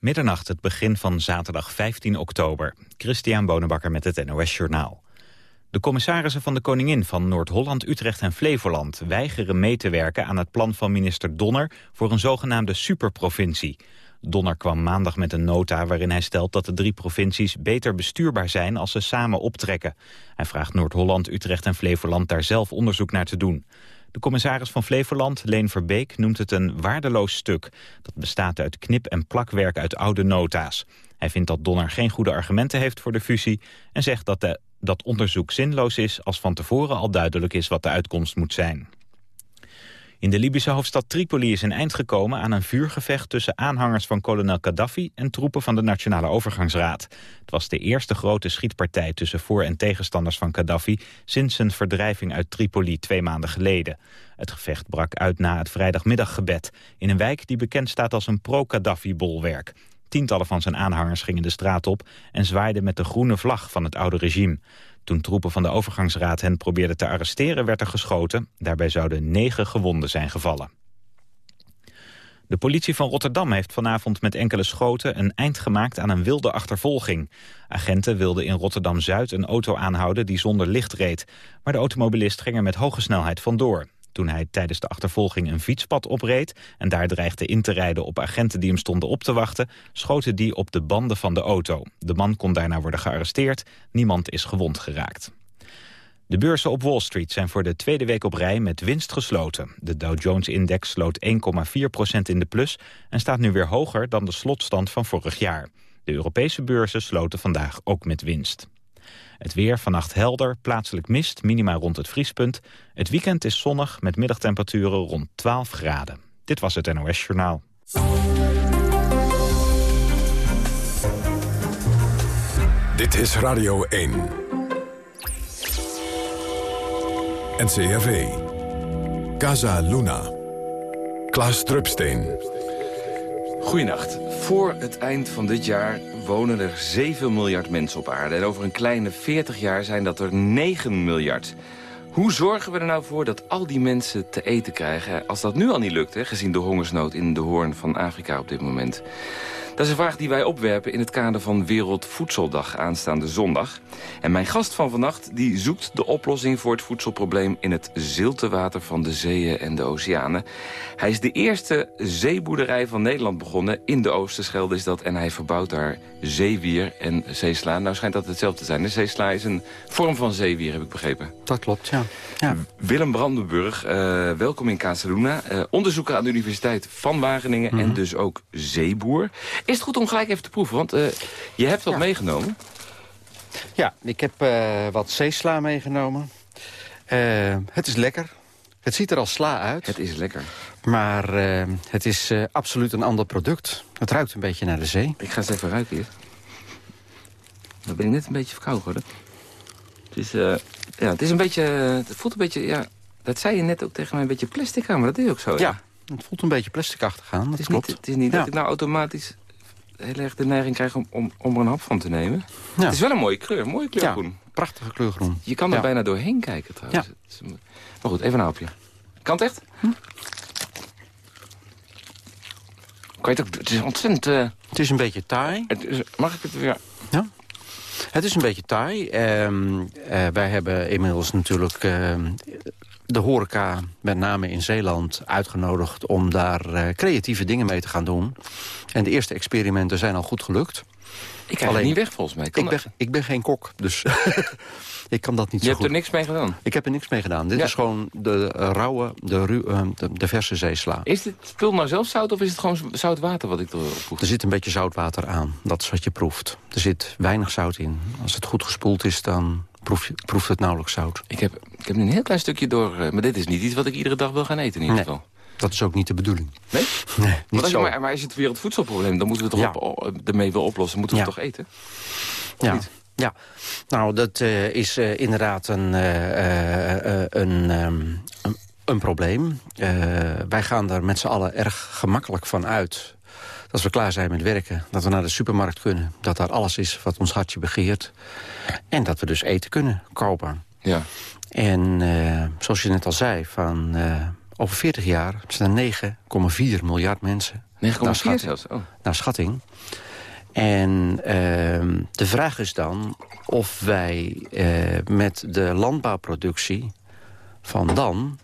Middernacht, het begin van zaterdag 15 oktober. Christian Bonenbakker met het NOS Journaal. De commissarissen van de Koningin van Noord-Holland, Utrecht en Flevoland... weigeren mee te werken aan het plan van minister Donner... voor een zogenaamde superprovincie. Donner kwam maandag met een nota waarin hij stelt dat de drie provincies... beter bestuurbaar zijn als ze samen optrekken. Hij vraagt Noord-Holland, Utrecht en Flevoland daar zelf onderzoek naar te doen. De commissaris van Flevoland, Leen Verbeek, noemt het een waardeloos stuk. Dat bestaat uit knip- en plakwerk uit oude nota's. Hij vindt dat Donner geen goede argumenten heeft voor de fusie... en zegt dat de, dat onderzoek zinloos is als van tevoren al duidelijk is wat de uitkomst moet zijn. In de Libische hoofdstad Tripoli is een eind gekomen aan een vuurgevecht tussen aanhangers van kolonel Gaddafi en troepen van de Nationale Overgangsraad. Het was de eerste grote schietpartij tussen voor- en tegenstanders van Gaddafi sinds zijn verdrijving uit Tripoli twee maanden geleden. Het gevecht brak uit na het vrijdagmiddaggebed in een wijk die bekend staat als een pro-Gaddafi-bolwerk. Tientallen van zijn aanhangers gingen de straat op en zwaaiden met de groene vlag van het oude regime. Toen troepen van de overgangsraad hen probeerden te arresteren werd er geschoten. Daarbij zouden negen gewonden zijn gevallen. De politie van Rotterdam heeft vanavond met enkele schoten een eind gemaakt aan een wilde achtervolging. Agenten wilden in Rotterdam-Zuid een auto aanhouden die zonder licht reed. Maar de automobilist ging er met hoge snelheid vandoor. Toen hij tijdens de achtervolging een fietspad opreed... en daar dreigde in te rijden op agenten die hem stonden op te wachten... schoten die op de banden van de auto. De man kon daarna worden gearresteerd. Niemand is gewond geraakt. De beurzen op Wall Street zijn voor de tweede week op rij met winst gesloten. De Dow Jones-index sloot 1,4% in de plus... en staat nu weer hoger dan de slotstand van vorig jaar. De Europese beurzen sloten vandaag ook met winst. Het weer vannacht helder, plaatselijk mist, minima rond het vriespunt. Het weekend is zonnig met middagtemperaturen rond 12 graden. Dit was het NOS Journaal. Dit is Radio 1. NCRV. Casa Luna. Klaas Drupsteen. Goedenacht. Voor het eind van dit jaar wonen er 7 miljard mensen op aarde. En over een kleine 40 jaar zijn dat er 9 miljard. Hoe zorgen we er nou voor dat al die mensen te eten krijgen... als dat nu al niet lukt, gezien de hongersnood in de hoorn van Afrika op dit moment? Dat is een vraag die wij opwerpen in het kader van Wereldvoedseldag aanstaande zondag. En mijn gast van vannacht die zoekt de oplossing voor het voedselprobleem... in het ziltewater van de zeeën en de oceanen. Hij is de eerste zeeboerderij van Nederland begonnen. In de Oosterschelde is dat. En hij verbouwt daar zeewier en zeesla. Nou schijnt dat hetzelfde te zijn. De zeesla is een vorm van zeewier, heb ik begrepen. Dat klopt, ja. ja. Willem Brandenburg, uh, welkom in Casaluna. Uh, onderzoeker aan de Universiteit van Wageningen mm -hmm. en dus ook zeeboer. Is het goed om gelijk even te proeven? Want uh, je hebt wat ja. meegenomen. Ja, ik heb uh, wat zeesla meegenomen. Uh, het is lekker. Het ziet er als sla uit. Het is lekker. Maar het is absoluut een ander product. Het ruikt een beetje naar de zee. Ik ga eens even ruiken hier. Dan ben ik net een beetje verkouden geworden. Het is, ja, het is een beetje... Het voelt een beetje... Ja, dat zei je net ook tegen mij, een beetje plastic aan. Maar dat is ook zo. Ja, ja het voelt een beetje plasticachtig aan. Dat het is klopt. niet, het is niet ja. dat ik nou automatisch heel erg de neiging krijg om, om, om er een hap van te nemen. Ja. Het is wel een mooie kleur, mooie kleur ja, prachtige kleur groen. Je kan er bijna doorheen kijken trouwens. Maar goed, even een hapje. Kan het echt? Hm? Kan je het, ook, het is ontzettend... Uh... Het is een beetje taai. Het is, mag ik het weer... Ja. Het is een beetje taai. Um, uh, wij hebben inmiddels natuurlijk uh, de horeca, met name in Zeeland, uitgenodigd... om daar uh, creatieve dingen mee te gaan doen. En de eerste experimenten zijn al goed gelukt. Ik krijg Alleen, niet weg volgens mij. Ik ben, ik ben, geen kok, dus ik kan dat niet Je zo hebt goed. er niks mee gedaan? Ik heb er niks mee gedaan. Dit ja. is gewoon de rauwe, de, ru de, de, verse zeesla. Is dit spul nou zelf zout of is het gewoon zout water wat ik erop voeg? Er zit een beetje zoutwater aan. Dat is wat je proeft. Er zit weinig zout in. Als het goed gespoeld is, dan proef proeft het nauwelijks zout. Ik heb, ik heb nu een heel klein stukje door... Maar dit is niet iets wat ik iedere dag wil gaan eten in ieder nee. geval. Dat is ook niet de bedoeling. Nee? Nee, niet maar, zo. Maar, maar is het wereldvoedselprobleem, dan moeten we het toch Ja. op, ermee wel oplossen. Moeten we Ja. het toch eten? Of Ja. niet? Ja, nou dat eh, is eh, inderdaad een, eh, eh, eh, een, ehm, een, een probleem. Eh, wij gaan er met z'n allen erg gemakkelijk van uit... dat als we klaar zijn met werken, dat we naar de supermarkt kunnen. Dat daar alles is wat ons hartje begeert. En dat we dus eten kunnen kopen. Ja. En eh, zoals je net al zei, van, eh, over 40 jaar zijn er 9,4 miljard mensen. 9,4 zelfs? Oh. Naar schatting. En ehm, de vraag is dan of wij eh, met de landbouwproductie van dan...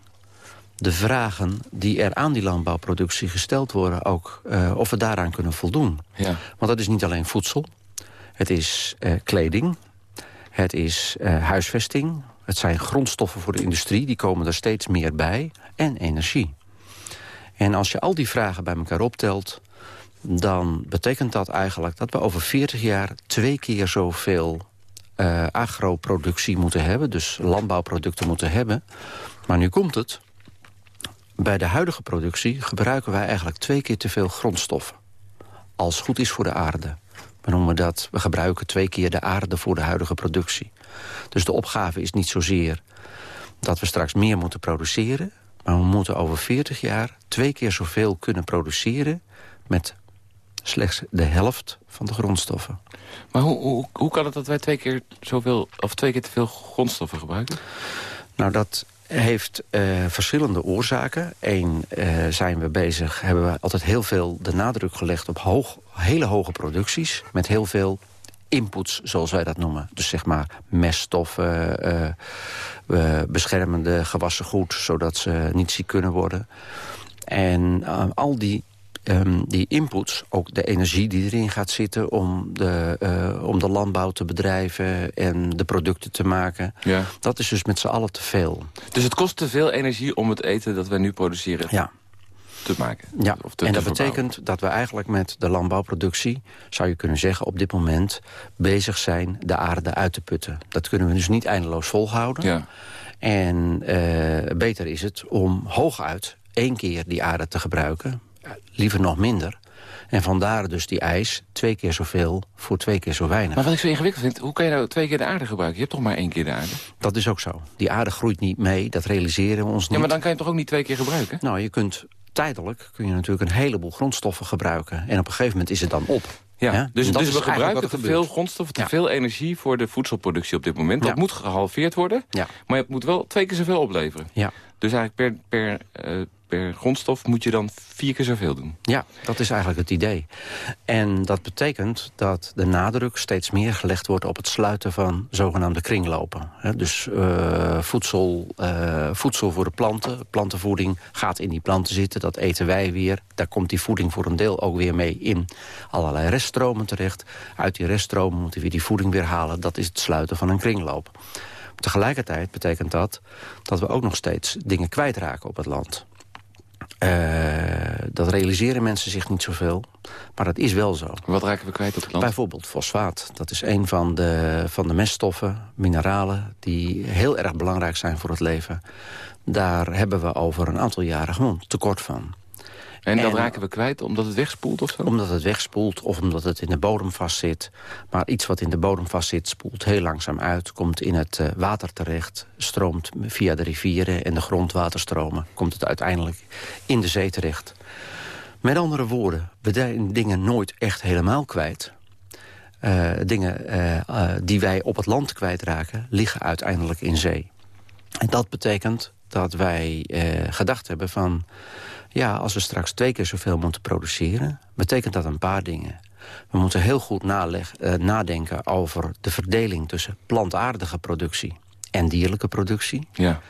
de vragen die er aan die landbouwproductie gesteld worden... ook eh, of we daaraan kunnen voldoen. Ja. Want dat is niet alleen voedsel. Het is eh, kleding. Het is eh, huisvesting. Het zijn grondstoffen voor de industrie. Die komen er steeds meer bij. En energie. En als je al die vragen bij elkaar optelt dan betekent dat eigenlijk dat we over 40 jaar twee keer zoveel agroproductie moeten hebben. Dus landbouwproducten moeten hebben. Maar nu komt het. Bij de huidige productie gebruiken wij eigenlijk twee keer te veel grondstoffen. Als goed is voor de aarde. We noemen dat, we gebruiken twee keer de aarde voor de huidige productie. Dus de opgave is niet zozeer dat we straks meer moeten produceren... maar we moeten over 40 jaar twee keer zoveel kunnen produceren... met slechts de helft van de grondstoffen. Maar hoe, hoe, hoe kan het dat wij twee keer, zoveel, of twee keer te veel grondstoffen gebruiken? Nou, dat heeft uh, verschillende oorzaken. Eén uh, zijn we bezig, hebben we altijd heel veel de nadruk gelegd op hoog, hele hoge producties... met heel veel inputs, zoals wij dat noemen. Dus zeg maar meststoffen, uh, beschermende gewassen goed... zodat ze niet ziek kunnen worden. En al die um, die inputs, ook de energie die erin gaat zitten... om de, uh, om de landbouw te bedrijven en de producten te maken... Ja. dat is dus met z'n allen te veel. Dus het kost te veel energie om het eten dat wij nu produceren... Ja. te maken? Ja, of te, en dat betekent dat we eigenlijk met de landbouwproductie... zou je kunnen zeggen, op dit moment bezig zijn de aarde uit te putten. Dat kunnen we dus niet eindeloos volhouden. Ja. En uh, beter is het om hooguit één keer die aarde te gebruiken liever nog minder. En vandaar dus die eis, twee keer zoveel voor twee keer zo weinig. Maar wat ik zo ingewikkeld vind, hoe kan je nou twee keer de aarde gebruiken? Je hebt toch maar één keer de aarde? Dat is ook zo. Die aarde groeit niet mee, dat realiseren we ons niet. Ja, maar dan kan je toch ook niet twee keer gebruiken? Nou, je kunt tijdelijk kun je natuurlijk een heleboel grondstoffen gebruiken. En op een gegeven moment is het dan op. Ja, Ja, dus, dus we gebruiken te veel grondstoffen, te Ja. veel energie voor de voedselproductie op dit moment. Dat Ja. moet gehalveerd worden, Ja. maar het moet wel twee keer zoveel opleveren. Ja. Dus eigenlijk per, per, eh, per grondstof moet je dan vier keer zoveel doen. Ja, dat is eigenlijk het idee. En dat betekent dat de nadruk steeds meer gelegd wordt... op het sluiten van zogenaamde kringlopen. Dus eh, voedsel, eh, voedsel voor de planten, plantenvoeding gaat in die planten zitten. Dat eten wij weer. Daar komt die voeding voor een deel ook weer mee in allerlei reststromen terecht. Uit die reststromen moeten we die voeding weer halen. Dat is het sluiten van een kringloop. Tegelijkertijd betekent dat dat we ook nog steeds dingen kwijtraken op het land. Eh, dat realiseren mensen zich niet zoveel, maar dat is wel zo. Wat raken we kwijt op het land? Bijvoorbeeld fosfaat. Dat is een van de, van de meststoffen, mineralen... die heel erg belangrijk zijn voor het leven. Daar hebben we over een aantal jaren gewoon tekort van. En dat en- raken we kwijt omdat het wegspoelt of zo? Omdat het wegspoelt of omdat het in de bodem vastzit. Maar iets wat in de bodem vastzit spoelt heel langzaam uit... komt in het eh, water terecht, stroomt via de rivieren en de grondwaterstromen... komt het uiteindelijk in de zee terecht. Met andere woorden, we zijn dingen nooit echt helemaal kwijt. Eh, dingen eh, die wij op het land kwijtraken, liggen uiteindelijk in zee. En dat betekent dat wij gedacht hebben van... ja, als we straks twee keer zoveel moeten produceren... betekent dat een paar dingen. We moeten heel goed eh, nadenken over de verdeling... tussen plantaardige productie en dierlijke productie. Ja.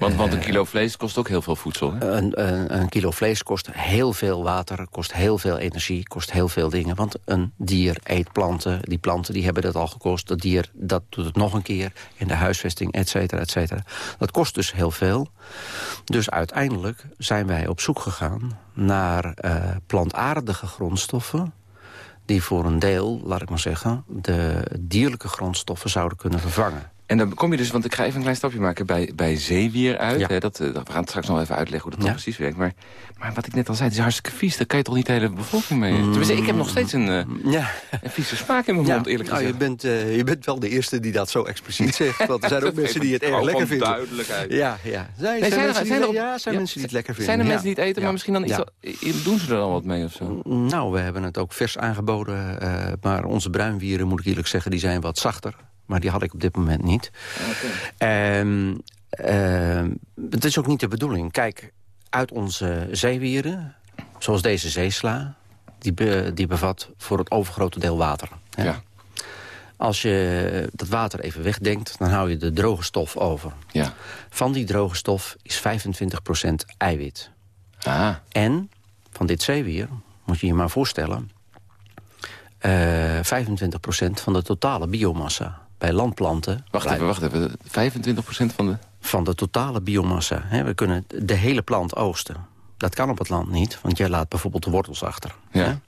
Want, want een kilo vlees kost ook heel veel voedsel. Hè? Een, een, een kilo vlees kost heel veel water, kost heel veel energie, kost heel veel dingen. Want een dier eet planten, die planten die hebben dat al gekost. Dat dier dat doet het nog een keer in de huisvesting, et cetera, et cetera. Dat kost dus heel veel. Dus uiteindelijk zijn wij op zoek gegaan naar eh, plantaardige grondstoffen... die voor een deel, laat ik maar zeggen, de dierlijke grondstoffen zouden kunnen vervangen. En dan kom je dus, want ik ga even een klein stapje maken bij, bij zeewier uit. Ja. Hè, dat, eh, dat- we gaan straks nog even uitleggen hoe dat Ja. precies werkt. Maar, maar wat ik net al zei, het is hartstikke vies. Daar kan je toch niet de hele bevolking mee... Tenminste, ik heb nog steeds een, eh, Ja, een vieze smaak in mijn mond, eerlijk nou, gezegd. je, bent, eh, je bent wel de eerste die dat zo expliciet zegt. Want er zijn ook mensen die het erg lekker vinden. duidelijkheid. Ja, ja. Zijn, Nee, zijn, er- mensen, die, zijn er ja, zijn mensen die het lekker vinden. Zijn er mensen die het eten, maar misschien dan iets... Al- Doen ze er dan wat mee of zo? Nou, we hebben het ook vers aangeboden. maar onze bruinwieren, moet ik eerlijk zeggen, die zijn wat zachter. Maar die had ik op dit moment niet. Ehm, ehm, het is ook niet de bedoeling. Kijk, uit onze zeewieren zoals deze zeesla, die, be, die bevat voor het overgrote deel water. Hè? Ja. Als je dat water even wegdenkt, dan hou je de droge stof over. Ja. Van die droge stof is 25% eiwit. Ah, En van dit zeewier, moet je je maar voorstellen... eh 25% van de totale biomassa bij landplanten... wacht even, wacht even. 25% van de... van de totale biomassa. Hè, we kunnen de hele plant oogsten. Dat kan op het land niet, want jij laat bijvoorbeeld de wortels achter. Ja.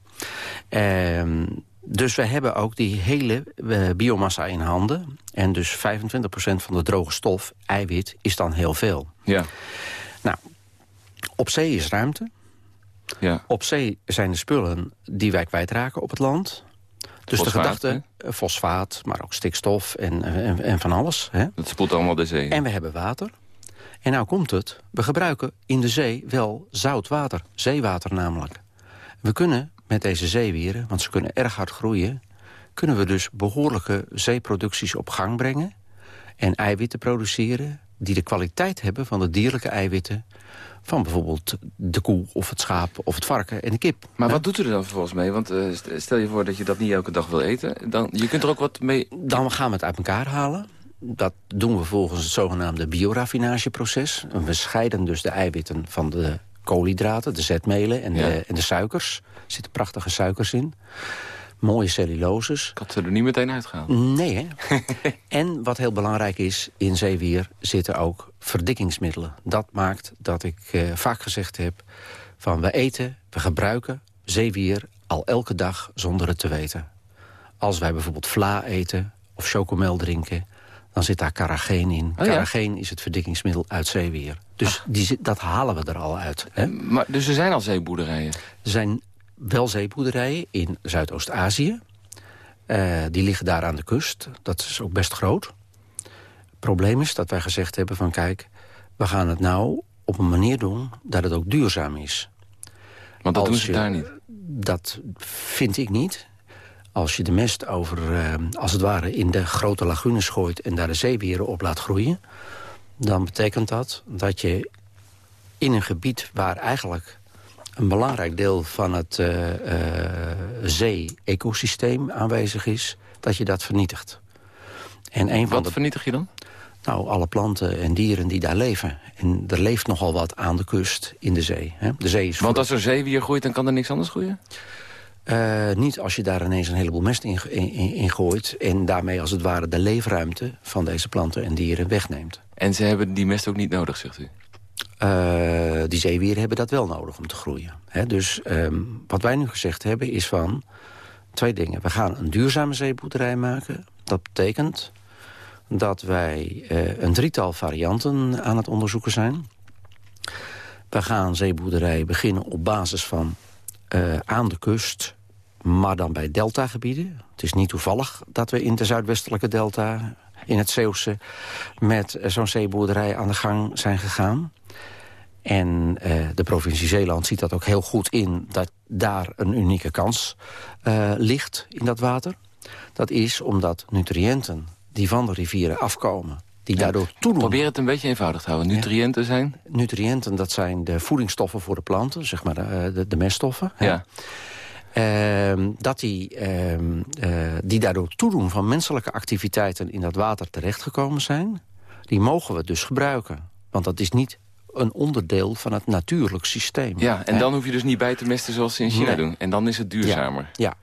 Hè? Ehm, dus we hebben ook die hele eh, biomassa in handen. En dus 25% van de droge stof, eiwit, is dan heel veel. Ja. Nou, op zee is ruimte. Ja. Op zee zijn de spullen die wij kwijtraken op het land. Dus Fosfaat, de gedachte, eh, fosfaat, maar ook stikstof en, en, en van alles. Hè? Dat spoelt allemaal de zee. En we hebben water. En nou komt het, we gebruiken in de zee wel zout water. Zeewater namelijk. We kunnen met deze zeewieren, want ze kunnen erg hard groeien... kunnen we dus behoorlijke zeeproducties op gang brengen... en eiwitten produceren die de kwaliteit hebben van de dierlijke eiwitten... van bijvoorbeeld de koe of het schaap of het varken en de kip. Maar wat doet u er dan vervolgens mee? Want eh, st- stel je voor dat je dat niet elke dag wil eten. Dan, je kunt er ook wat mee... Dan gaan we het uit elkaar halen. Dat doen we volgens het zogenaamde bioraffiнаgeproces. En We scheiden dus de eiwitten van de koolhydraten, de zetmelen en, Ja. de, en de suikers. Er zitten prachtige suikers in. Mooie celluloses. Ik had ze er niet meteen uitgehaald. Nee, hè? en wat heel belangrijk is, in zeewier zitten ook verdikkingsmiddelen. Dat maakt dat ik eh, vaak gezegd heb... van we eten, we gebruiken zeewier al elke dag zonder het te weten. Als wij bijvoorbeeld vla eten of chocomel drinken... dan zit daar carrageen in. Oh ja? Carrageen is het verdikkingsmiddel uit zeewier. Dus die, zit- dat halen we er al uit. Hè? Maar, dus er zijn al zeeboerderijen. Er zijn wel zeeboerderijen in Zuidoost-Azië. Eh, die liggen daar aan de kust. Dat is ook best groot. Het probleem is dat wij gezegd hebben van... kijk, we gaan het nou op een manier doen dat het ook duurzaam is. Want dat Als doen ze je- daar niet. Dat vind ik niet. Als je de mest over, eh, als het ware, in de grote lagunes gooit... en daar de zeewieren op laat groeien... dan betekent dat dat je in een gebied waar eigenlijk een belangrijk deel van het eh, eh, zee-ecosysteem aanwezig is... dat je dat vernietigt. En een van Wat de, vernietig je dan? nou, alle planten en dieren die daar leven. En er leeft nogal wat aan de kust in de zee. Hè? De zee is Want als er zeewier groeit, dan kan er niks anders groeien? Eh, niet als je daar ineens een heleboel mest in, in, in gooit... en daarmee als het ware de leefruimte van deze planten en dieren wegneemt. En ze hebben die mest ook niet nodig, zegt u? Eh, die zeewieren hebben dat wel nodig om te groeien. Dus ehm, wat wij nu gezegd hebben is van twee dingen. We gaan een duurzame zeeboerderij maken. Dat betekent dat wij eh, een drietal varianten aan het onderzoeken zijn. We gaan zeeboerderijen beginnen op basis van eh, aan de kust... maar dan bij deltagebieden. Het is niet toevallig dat we in de zuidwestelijke delta... in het Zeeuwse met zo'n zeeboerderij aan de gang zijn gegaan. En eh, de provincie Zeeland ziet dat ook heel goed in... dat daar een unieke kans eh, ligt in dat water. Dat is omdat nutriënten die van de rivieren afkomen... die daardoor toedoen... Probeer het een beetje eenvoudig te houden. Nutriënten zijn? Nutriënten, dat zijn de voedingsstoffen voor de planten, zeg maar de, eh, de, de meststoffen. Ja. Ehm, dat die, ehm, eh, die daardoor toedoen van menselijke activiteiten in dat water terechtgekomen zijn... die mogen we dus gebruiken. Want dat is niet een onderdeel van het natuurlijk systeem. Ja, en Hè? dan hoef je dus niet bij te mesten zoals ze in China Nee. doen. En dan is het duurzamer. Ja.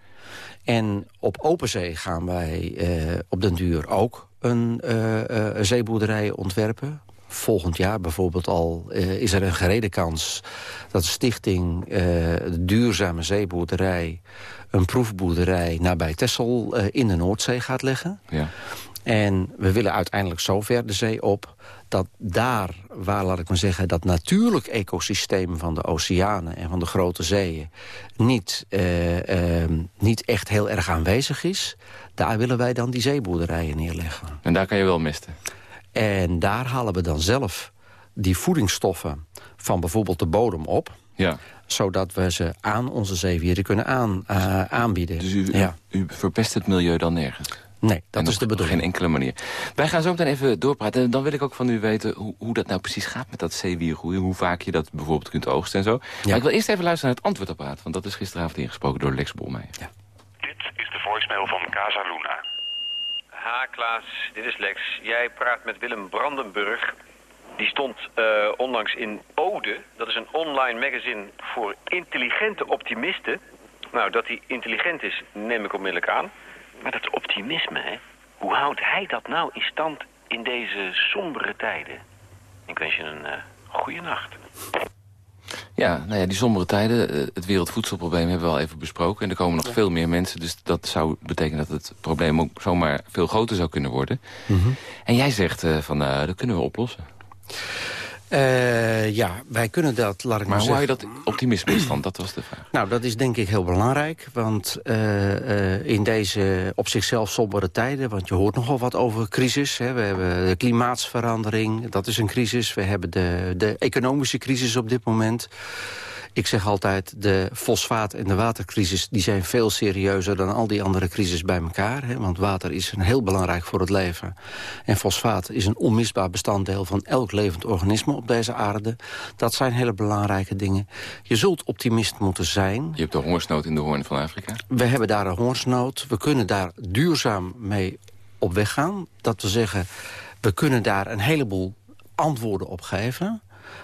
En op open zee gaan wij eh, op den duur ook een eh, eh, zeeboerderij ontwerpen. Volgend jaar bijvoorbeeld al eh, is er een gerede kans... dat de stichting de Duurzame Zeeboerderij... een proefboerderij nabij Texel eh, in de Noordzee gaat leggen. Ja. En we willen uiteindelijk zover de zee op... dat daar, waar laat ik maar zeggen... dat natuurlijk ecosysteem van de oceanen en van de grote zeeën... niet, eh, eh, niet echt heel erg aanwezig is... daar willen wij dan die zeeboerderijen neerleggen. En daar kan je wel mesten. En daar halen we dan zelf die voedingsstoffen van bijvoorbeeld de bodem op... Ja. zodat we ze aan onze zeewieren kunnen aan, eh, aanbieden. Dus u, ja. u verpest het milieu dan nergens? Nee, dat En is de bedoeling. geen enkele manier. Wij gaan zo meteen even doorpraten. En dan wil ik ook van u weten hoe, hoe dat nou precies gaat met dat zeewiergroeien. Hoe vaak je dat bijvoorbeeld kunt oogsten en zo. Maar ik wil eerst even luisteren naar het antwoordapparaat. Want dat is gisteravond ingesproken door Lex Bolmeijer. Dit is de voicemail van Casa Luna. Ha, Klaas, dit is Lex. Jij praat met Willem Brandenburg. Die stond eh, onlangs in Ode. Dat is een online magazine voor intelligente optimisten. Nou, dat hij intelligent is, neem ik onmiddellijk aan. Maar dat optimisme, hè? Hoe houdt hij dat nou in stand in deze sombere tijden? Ik wens je een uh, goede nacht. Ja, nou ja, die sombere tijden, eh, het wereldvoedselprobleem hebben we al even besproken. En er komen nog veel meer mensen, dus dat zou betekenen dat het probleem ook zomaar veel groter zou kunnen worden. En jij zegt uh, van, uh, dat kunnen we oplossen. Uh, ja, wij kunnen dat, laat ik maar, maar zeggen. hoe hou je dat optimisme stand? Dat was de vraag. Nou, dat is denk ik heel belangrijk. Want uh, in deze op zichzelf sombere tijden... want je hoort nogal wat over crisis. Hè. We hebben de klimaatsverandering, dat is een crisis. We hebben de, de economische crisis op dit moment. Ik zeg altijd, de fosfaat- en de watercrisis... die zijn veel serieuzer dan al die andere crisis bij elkaar. Hè? Want water is een heel belangrijk voor het leven. En fosfaat is een onmisbaar bestanddeel... van elk levend organisme op deze aarde. Dat zijn hele belangrijke dingen. Je zult optimist moeten zijn. Je hebt de hongersnood in de hoorn van Afrika. We hebben daar een hongersnood. We kunnen daar duurzaam mee op weg gaan. Dat we zeggen, we kunnen daar een heleboel antwoorden op geven.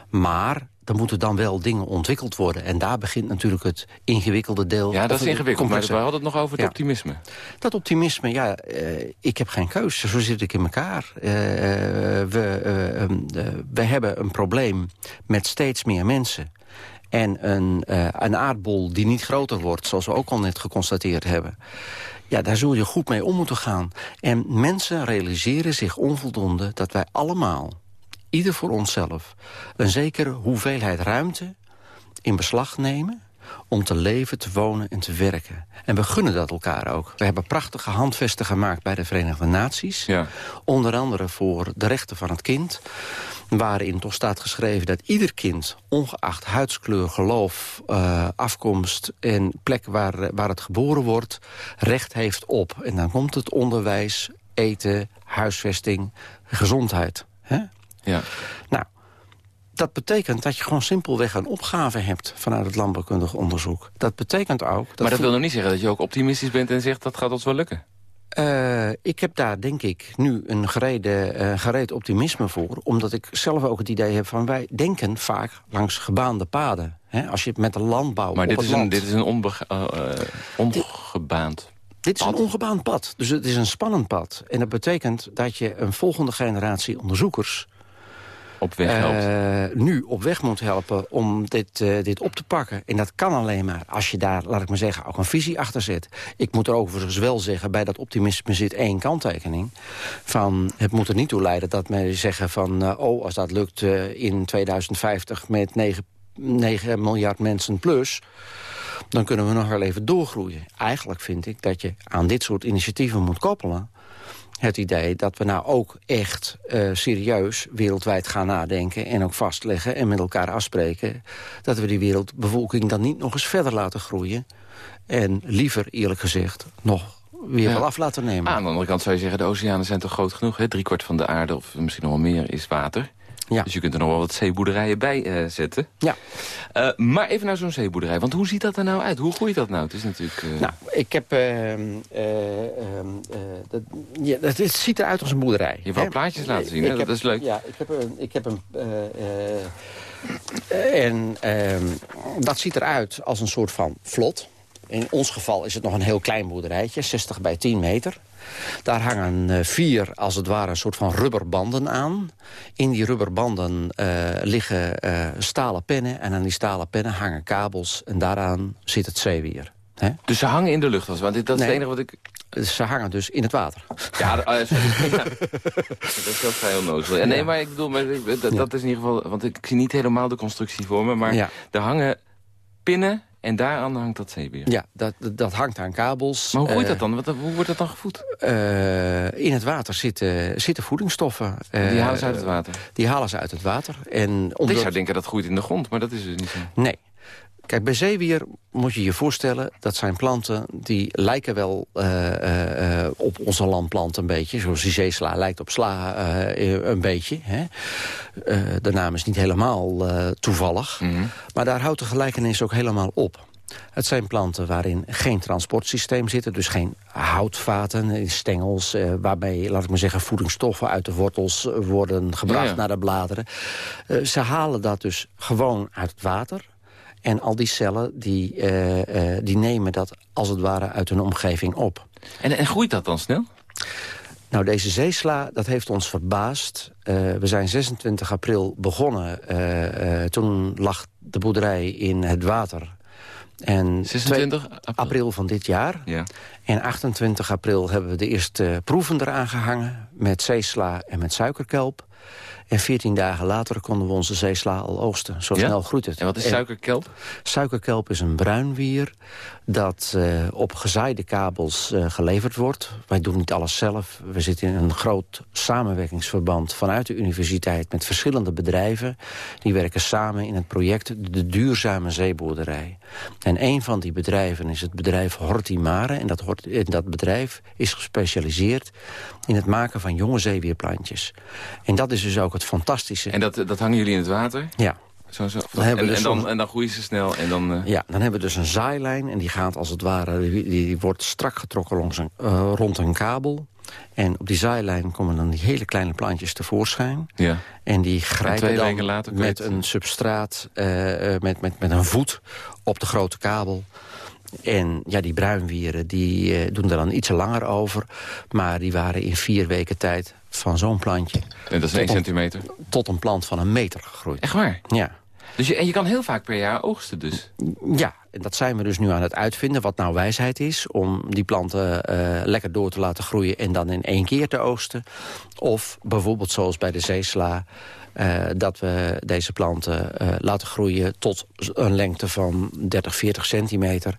Maar er moeten dan wel dingen ontwikkeld worden. En daar begint natuurlijk het ingewikkelde deel. Ja, dat is ingewikkeld, maar we hadden het nog over het ja. optimisme. Dat optimisme, ja, uh, ik heb geen keus. Zo zit ik in elkaar. Uh, we, uh, we hebben een probleem met steeds meer mensen. En een, een aardbol die niet groter wordt, zoals we ook al net geconstateerd hebben. Ja, daar zul je goed mee om moeten gaan. En mensen realiseren zich onvoldoende dat wij allemaal ieder voor onszelf een zekere hoeveelheid ruimte in beslag nemen om te leven, te wonen en te werken. En we gunnen dat elkaar ook. We hebben prachtige handvesten gemaakt bij de Verenigde Naties. Ja. Onder andere voor de rechten van het kind. Waarin toch staat geschreven dat ieder kind, ongeacht huidskleur, geloof, uh, afkomst... en plek waar, waar het geboren wordt, recht heeft op. En dan komt het onderwijs, eten, huisvesting, gezondheid. Hè? Ja. Nou, dat betekent dat je gewoon simpelweg een opgave hebt... vanuit het landbouwkundig onderzoek. Dat betekent ook... Dat maar dat wil nog niet zeggen dat je ook optimistisch bent en zegt... dat gaat ons wel lukken. Uh, ik heb daar, denk ik, nu een gerede, uh, gereed optimisme voor. Omdat ik zelf ook het idee heb van... wij denken vaak langs gebaande paden. Hè? Als je met de landbouw Maar op dit het is, een, land... dit is een uh, ongebaand... Dit is een ongebaand pad. Dus het is een spannend pad. En dat betekent dat je een volgende generatie onderzoekers Uh, nu op weg moet helpen om dit, uh, dit op te pakken. En dat kan alleen maar als je daar, laat ik maar zeggen, ook een visie achter zet. Ik moet er overigens wel zeggen, bij dat optimisme zit één kanttekening. Van, het moet er niet toe leiden dat wij zeggen van... Uh, oh, als dat lukt in 2050 met 9, 9 miljard mensen plus dan kunnen we nog wel even doorgroeien. Eigenlijk vind ik dat je aan dit soort initiatieven moet koppelen het idee dat we nou ook echt uh, serieus wereldwijd gaan nadenken... en ook vastleggen en met elkaar afspreken... dat we die wereldbevolking dan niet nog eens verder laten groeien... en liever, eerlijk gezegd, nog weer ja. wel af laten nemen. Aan de andere kant zou je zeggen, de oceanen zijn toch groot genoeg? Hè? Driekwart van de aarde, of misschien nog wel meer, is water. Ja. Dus je kunt er nog wel wat zeeboerderijen bij uh, zetten. Ja. Uh, maar even naar zo'n zeeboerderij. Want hoe ziet dat er nou uit? Hoe groeit dat nou? Het is natuurlijk... Uh... Nou, ik heb... dat, ja, het, het ziet eruit als een boerderij. Je wou plaatjes laten zien? Dat is leuk. Ja, ik heb een... Ik heb een en dat ziet eruit als een soort van vlot. In ons geval is het nog een heel klein boerderijtje, 60 bij 10 meter. Daar hangen uh, vier, als het ware, een soort van rubberbanden aan. In die rubberbanden uh, liggen uh, stalen pennen. En aan die stalen pennen hangen kabels. En daaraan zit het zeewier. Hè? Dus ze hangen in de lucht? Want dit, dat is nee, het enige wat ik... Ze hangen dus in het water. Ja, dat, is wel vrij onnozel. Nee, maar ik bedoel, maar, dat, dat is in ieder geval... Want ik zie niet helemaal de constructie voor me. Maar ja. er hangen pinnen en daaraan hangt dat zeewier? Ja, dat, dat hangt aan kabels. Maar hoe groeit dat dan? Wat, hoe wordt dat dan gevoed? Uh, in het water zitten, zitten voedingsstoffen. Die halen ze uit het water? Die halen ze uit het water. En omdat... Ik zou denken dat groeit in de grond, maar dat is dus niet zo. Nee. Kijk, bij zeewier moet je je voorstellen... dat zijn planten die lijken wel uh, uh, op onze landplant een beetje. Zoals die zeesla lijkt op sla een beetje. Hè. de naam is niet helemaal toevallig. Mhm. Maar daar houdt de gelijkenis ook helemaal op. Het zijn planten waarin geen transportsysteem zit. Dus geen houtvaten, stengels... Eh, waarbij, laat ik maar zeggen, voedingsstoffen uit de wortels worden gebracht naar de bladeren. Eh, ze halen dat dus gewoon uit het water. En al die cellen die, eh, die nemen dat als het ware uit hun omgeving op. En, en groeit dat dan snel? Nou, deze zeesla, dat heeft ons verbaasd. we zijn 26 april begonnen. toen lag de boerderij in het water. En 26 april. van dit jaar. Ja. En 28 april hebben we de eerste proeven eraan gehangen... met zeesla en met suikerkelp. En 14 dagen later konden we onze zeesla al oogsten. Zo snel groeit het. En wat is suikerkelp? suikerkelp is een bruinwier dat uh, op gezaaide kabels uh, geleverd wordt. Wij doen niet alles zelf. We zitten in een groot samenwerkingsverband vanuit de universiteit... met verschillende bedrijven. Die werken samen in het project De Duurzame Zeeboerderij. En een van die bedrijven is het bedrijf Hortimare. En dat, en dat bedrijf is gespecialiseerd in het maken van jonge zeewierplantjes. En dat is dus ook het fantastische. En dat, dat hangen jullie in het water? Ja. Zo, zo. Dan en, dus en, dan, en dan groeien ze snel en dan... Uh... Ja, dan hebben we dus een zaailijn en die gaat als het ware... die, die wordt strak getrokken langs een, uh, rond een kabel. En op die zaailijn komen dan die hele kleine plantjes tevoorschijn. Ja. En die grijpen dan later, met een substraat, uh, met, met, met een voet op de grote kabel. En ja, die bruinwieren die, uh, doen er dan iets langer over. Maar die waren in vier weken tijd van zo'n plantje... En dat is 1 centimeter? Tot een plant van een meter gegroeid. Echt waar? Ja. Dus je, en je kan heel vaak per jaar oogsten dus? Ja, en dat zijn we dus nu aan het uitvinden, wat nou wijsheid is... om die planten uh, lekker door te laten groeien en dan in één keer te oogsten. Of bijvoorbeeld zoals bij de zeesla... Uh, dat we deze planten uh, laten groeien tot een lengte van 30, 40 centimeter.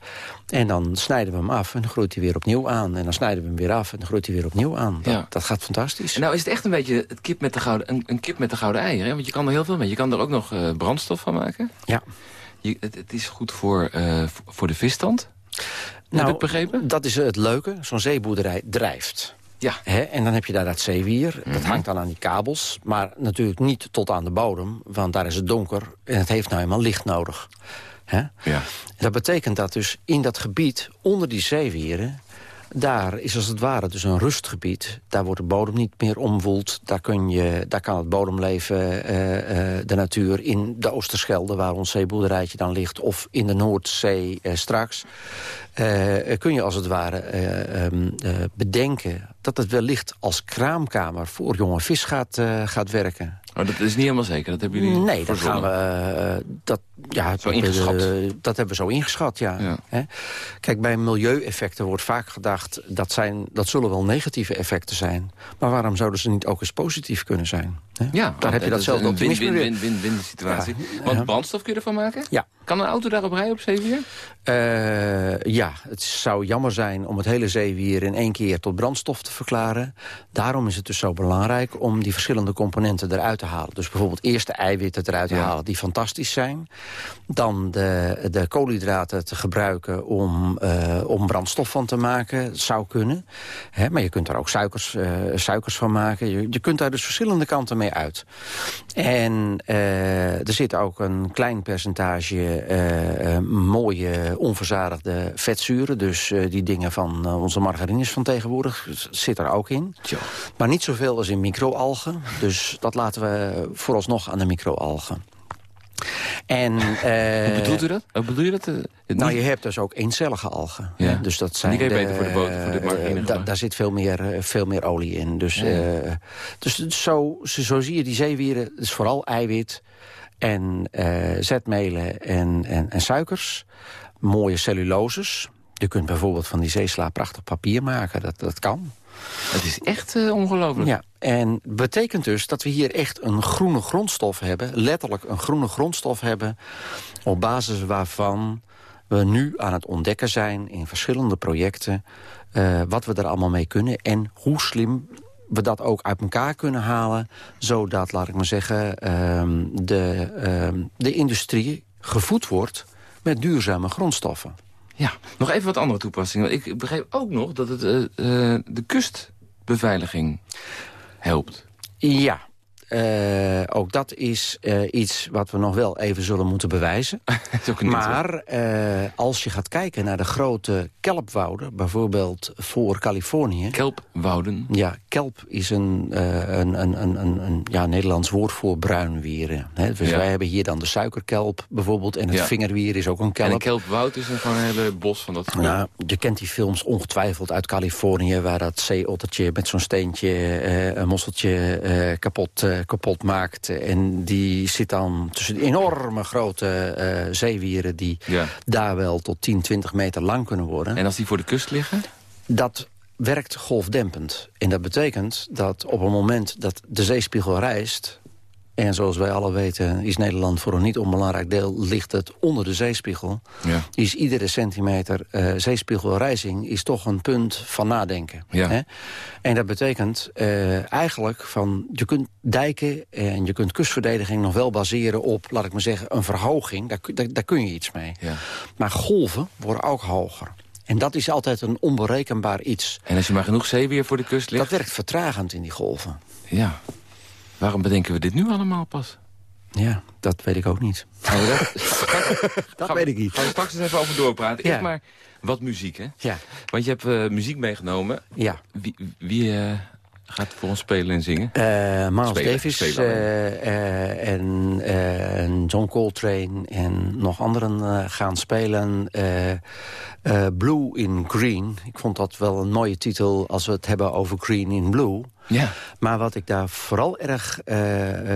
En dan snijden we hem af en dan groeit hij weer opnieuw aan. En dan snijden we hem weer af en dan groeit hij weer opnieuw aan. Dat, ja. dat gaat fantastisch. En nou is het echt een beetje het kip met de gouden, een, een kip met de gouden eieren. Want je kan er heel veel mee. Je kan er ook nog uh, brandstof van maken. Ja. Je, het, het, is goed voor, voor de visstand. Nou, Heb ik begrepen? dat is het leuke. Zo'n zeeboerderij drijft. Ja. Hè? En dan heb je daar dat zeewier. Dat Mhm. hangt dan aan die kabels. Maar natuurlijk niet tot aan de bodem. Want daar is het donker. En het heeft nou eenmaal licht nodig. Hè? Ja. Dat betekent dat dus in dat gebied onder die zeewieren... daar is als het ware dus een rustgebied. Daar wordt de bodem niet meer omwoeld. Daar, kun je, daar kan het bodemleven, uh, uh, de natuur in de Oosterschelde... waar ons zeeboerderijtje dan ligt, of in de Noordzee uh, straks... kun je als het ware um, bedenken dat het wellicht als kraamkamer... voor jonge vis gaat, gaat werken. Oh, dat is niet helemaal zeker, dat hebben jullie Nee, dat gaan we... dat, ja, zo ingeschat. Uh, dat hebben we zo ingeschat, ja. ja. Hè? Kijk, bij milieueffecten wordt vaak gedacht... Dat, zijn, dat zullen wel negatieve effecten zijn. Maar waarom zouden ze niet ook eens positief kunnen zijn? Hè? Ja, Daar heb je datzelfde optimisme weer. Win-win situatie. Ja. Want brandstof kun je ervan maken? Ja. Kan een auto daarop rijden op zeewier? Uh, ja, het zou jammer zijn om het hele zeewier in één keer tot brandstof te verklaren. Daarom is het dus zo belangrijk om die verschillende componenten eruit te halen. Dus bijvoorbeeld eerst de eiwitten eruit te Ja. halen, die fantastisch zijn. Dan de, de koolhydraten te gebruiken om, uh, om brandstof van te maken. Dat zou kunnen. Hè, maar je kunt er ook suikers, uh, suikers van maken. Je, je kunt daar dus verschillende kanten mee uit. En er zit ook een klein percentage uh, uh, mooie onverzadigde vetzuren. Dus die dingen van onze margarines van tegenwoordig zit er ook in. Maar niet zoveel als in microalgen. Dus dat laten we vooralsnog aan de microalgen. En, uh, Hoe bedoelt u dat? Hoe bedoel je dat? Uh, nou, je hebt dus ook eencellige algen. Ja. hè. Dus dat zijn Die je beter voor de boter, voor de margarine eh, da-. Daar zit veel meer, eh, veel meer olie in. Dus, Ja. eh, dus zo, zo zo zie je die zeewieren. Het is vooral eiwit en eh, zetmelen en, en, en suikers. Mooie celluloses. Je kunt bijvoorbeeld van die zeesla prachtig papier maken. Dat, dat kan. Het is echt uh, ongelooflijk. Ja, en betekent dus dat we hier echt een groene grondstof hebben. Letterlijk een groene grondstof hebben. Op basis waarvan we nu aan het ontdekken zijn in verschillende projecten... Uh, wat we er allemaal mee kunnen en hoe slim we dat ook uit elkaar kunnen halen... zodat, laat ik maar zeggen, um, de, um, de industrie gevoed wordt met duurzame grondstoffen. Ja, nog even wat andere toepassingen. Ik begreep ook nog dat het uh, uh, de kustbeveiliging helpt. Ja, uh, ook dat is uh, iets wat we nog wel even zullen moeten bewijzen. maar uh, als je gaat kijken naar de grote kelpwouden... bijvoorbeeld voor Californië... Kelpwouden? Ja, kelp is een, een, een, een, een, ja, Nederlands woord voor bruinwieren. Hè? Dus ja. wij hebben hier dan de suikerkelp bijvoorbeeld... en het ja. vingerwier is ook een kelp. En een kelpwoud is een, gewoon een hele bos van dat... Nou, je kent die films ongetwijfeld uit Californië... waar dat zeeottertje met zo'n steentje, een mosseltje kapot kapot maakt. En die zit dan tussen enorme grote uh, zeewieren... die ja. daar wel tot 10, 20 meter lang kunnen worden. En als die voor de kust liggen? Dat werkt golfdempend. En dat betekent dat op het moment dat de zeespiegel rijst... En zoals wij alle weten is Nederland voor een niet onbelangrijk deel... ligt het onder de zeespiegel. Ja. Is iedere centimeter uh, zeespiegelrijzing is toch een punt van nadenken. Ja. Hè? En dat betekent uh, eigenlijk van... je kunt dijken en je kunt kustverdediging nog wel baseren op... laat ik maar zeggen, een verhoging. Daar, daar, daar kun je iets mee. Ja. Maar golven worden ook hoger. En dat is altijd een onberekenbaar iets. En als je maar genoeg zeewier voor de kust ligt? Dat werkt vertragend in die golven. Ja. Waarom bedenken we dit nu allemaal pas? Ja, dat weet ik ook niet. Dat dat weet ik niet. Gaan we straks eens even over doorpraten. Ja. Eerst maar wat muziek, hè? Ja. Want je hebt uh, muziek meegenomen. Ja. Wie, wie uh, gaat voor ons spelen en zingen? Uh, Miles spelen, Davis spelen en, en, John Coltrane en nog anderen gaan spelen. Blue in Green. Ik vond dat wel een mooie titel als we het hebben over Green in Blue. Ja. Maar wat ik daar vooral erg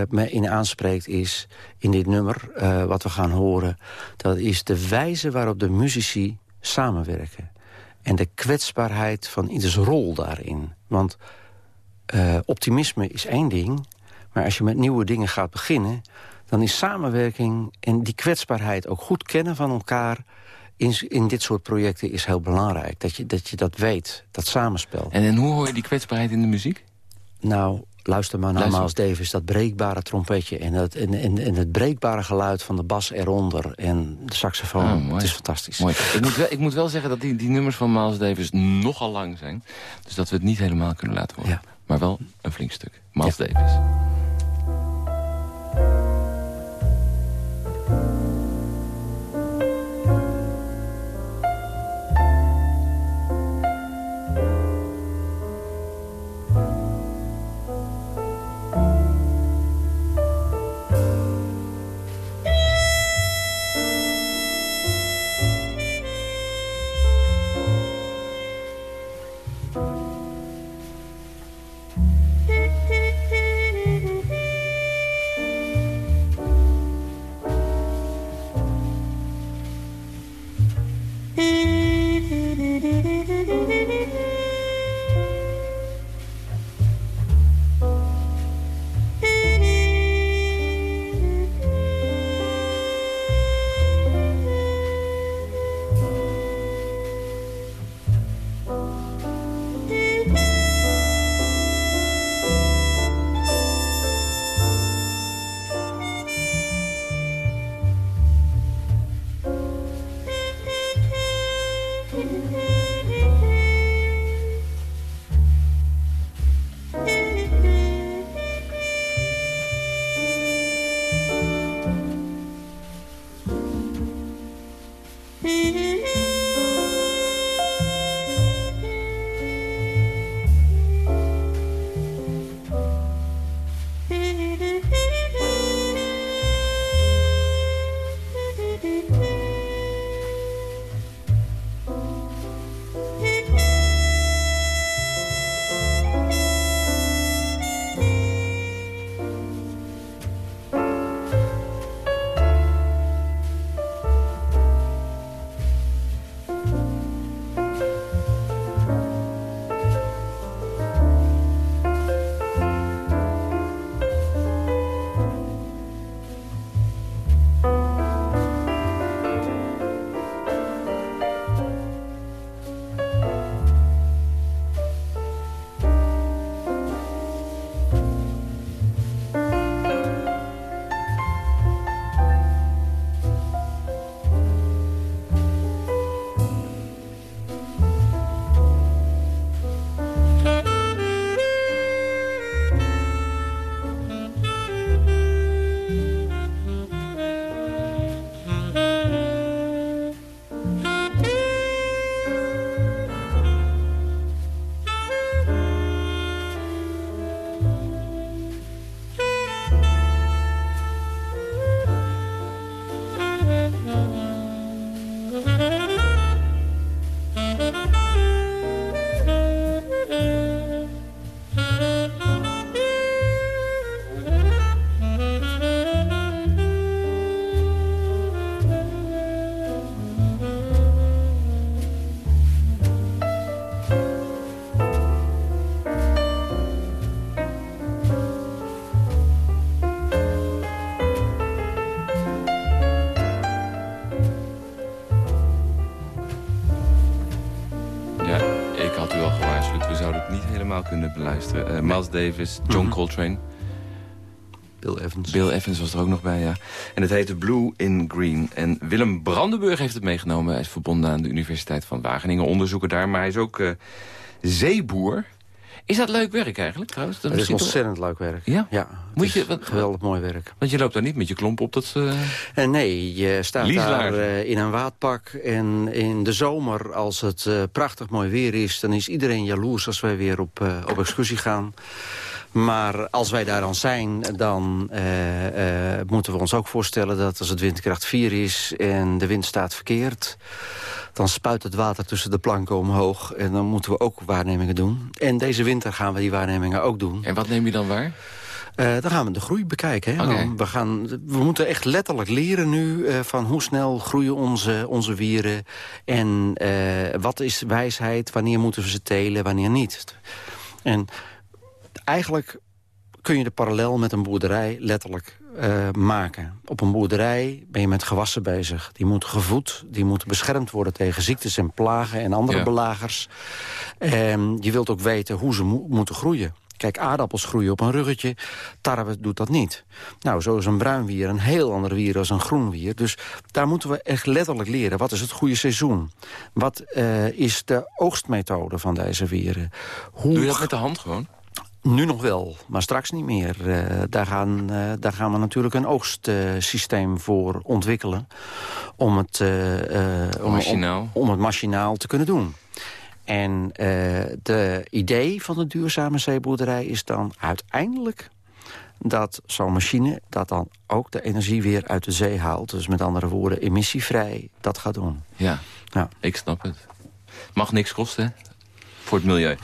me in aanspreekt is... in dit nummer, wat we gaan horen... dat is de wijze waarop de muzici samenwerken. En de kwetsbaarheid van ieders rol daarin. Want uh, optimisme is één ding... maar als je met nieuwe dingen gaat beginnen... dan is samenwerking en die kwetsbaarheid ook goed kennen van elkaar... In, in, dit soort projecten is heel belangrijk. Dat je dat, je dat weet, dat samenspel. En, en hoe hoor je die kwetsbaarheid in de muziek? Nou, luister maar naar Miles Davis, dat breekbare trompetje... En, dat, en, en, en, het breekbare geluid van de bas eronder en de saxofoon. Oh, het is fantastisch. Mooi. Ik, moet wel, ik moet wel zeggen dat die, die nummers van Miles Davis nogal lang zijn. Dus dat we het niet helemaal kunnen laten horen. Ja. Maar wel een flink stuk. Miles ja. Davis. Miles Davis, John Mhm. Coltrane. Bill Evans. Bill Evans was er ook nog bij, ja. En het heette Blue in Green. En Willem Brandenburg heeft het meegenomen. Hij is verbonden aan de Universiteit van Wageningen. Onderzoeker daar, maar hij is ook eh, zeeboer. Is dat leuk werk eigenlijk, trouwens? Dat Het is ontzettend leuk werk. Ja? Ja, Moet je- wat- geweldig mooi werk. Want je loopt daar niet met je klomp op dat... En nee, je staat Lieslaar. daar eh, in een waadpak. En in de zomer, als het prachtig mooi weer is... dan is iedereen jaloers als wij weer op, op excursie gaan. Maar als wij daar dan zijn, dan moeten we ons ook voorstellen... dat als het windkracht 4 is en de wind staat verkeerd... dan spuit het water tussen de planken omhoog. En dan moeten we ook waarnemingen doen. En deze winter gaan we die waarnemingen ook doen. En wat neem je dan waar? Eh, dan gaan we de groei bekijken. Hè? We, gaan, we moeten echt letterlijk leren nu eh, van hoe snel groeien onze, onze wieren. En eh, wat is wijsheid, wanneer moeten we ze telen, wanneer niet. En eigenlijk kun je de parallel met een boerderij letterlijk eh, maken. Op een boerderij ben je met gewassen bezig. Die moeten gevoed, die moeten beschermd worden tegen ziektes en plagen en andere Ja. belagers. En je wilt ook weten hoe ze mo- moeten groeien. Kijk, aardappels groeien op een ruggetje, tarwe doet dat niet. Nou, zo is een bruin wier een heel ander wier dan een groen wier. Dus daar moeten we echt letterlijk leren. Wat is het goede seizoen? Wat eh, is de oogstmethode van deze wieren? Hoe Doe je dat met de hand gewoon? Nu nog wel, maar straks niet meer. Eh, daar, gaan, eh, daar gaan we natuurlijk een oogstsysteem voor ontwikkelen. Om het, eh, om, Machinaal. Om, om het machinaal te kunnen doen. En de idee van de duurzame zeeboerderij is dan uiteindelijk dat zo'n machine dat dan ook de energie weer uit de zee haalt. Dus met andere woorden, emissievrij dat gaat doen. Ja, Ja. ik snap het. Mag niks kosten, hè? Voor het milieu.